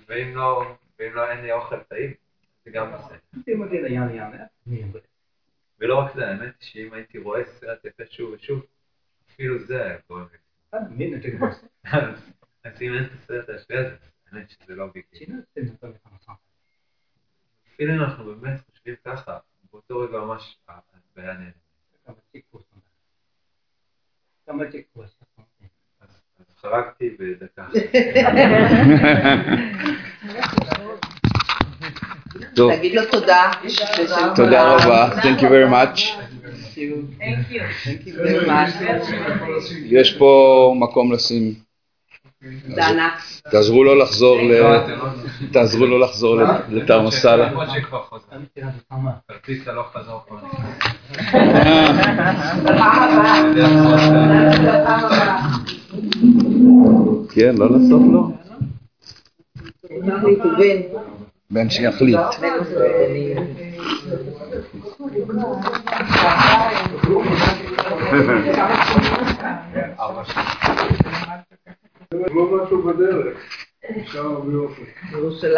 ואם לא, ואם לא אין לי אוכל טעים, זה גם בסדר. ולא רק זה, האמת שאם הייתי רואה סרט יפה שוב ושוב, אפילו זה היה קורה. A minute ago. Siemens בסרט האשליה זה באמת שזה לא
ביקר.
אפילו אם אנחנו באמת חושבים ככה, באותו רגע ממש הבעיה נעלמת.
כמה תקוות.
אז חרגתי בדקה.
תגיד לו תודה.
תודה רבה. Thank you very much. יש פה מקום לשים. תעזרו לו לחזור ל... תעזרו לו לחזור לתרמוסלה.
כן, לא לעשות לו.
בין
בן שיחליט.
זה לא משהו בדרך. אופן.
ירושלים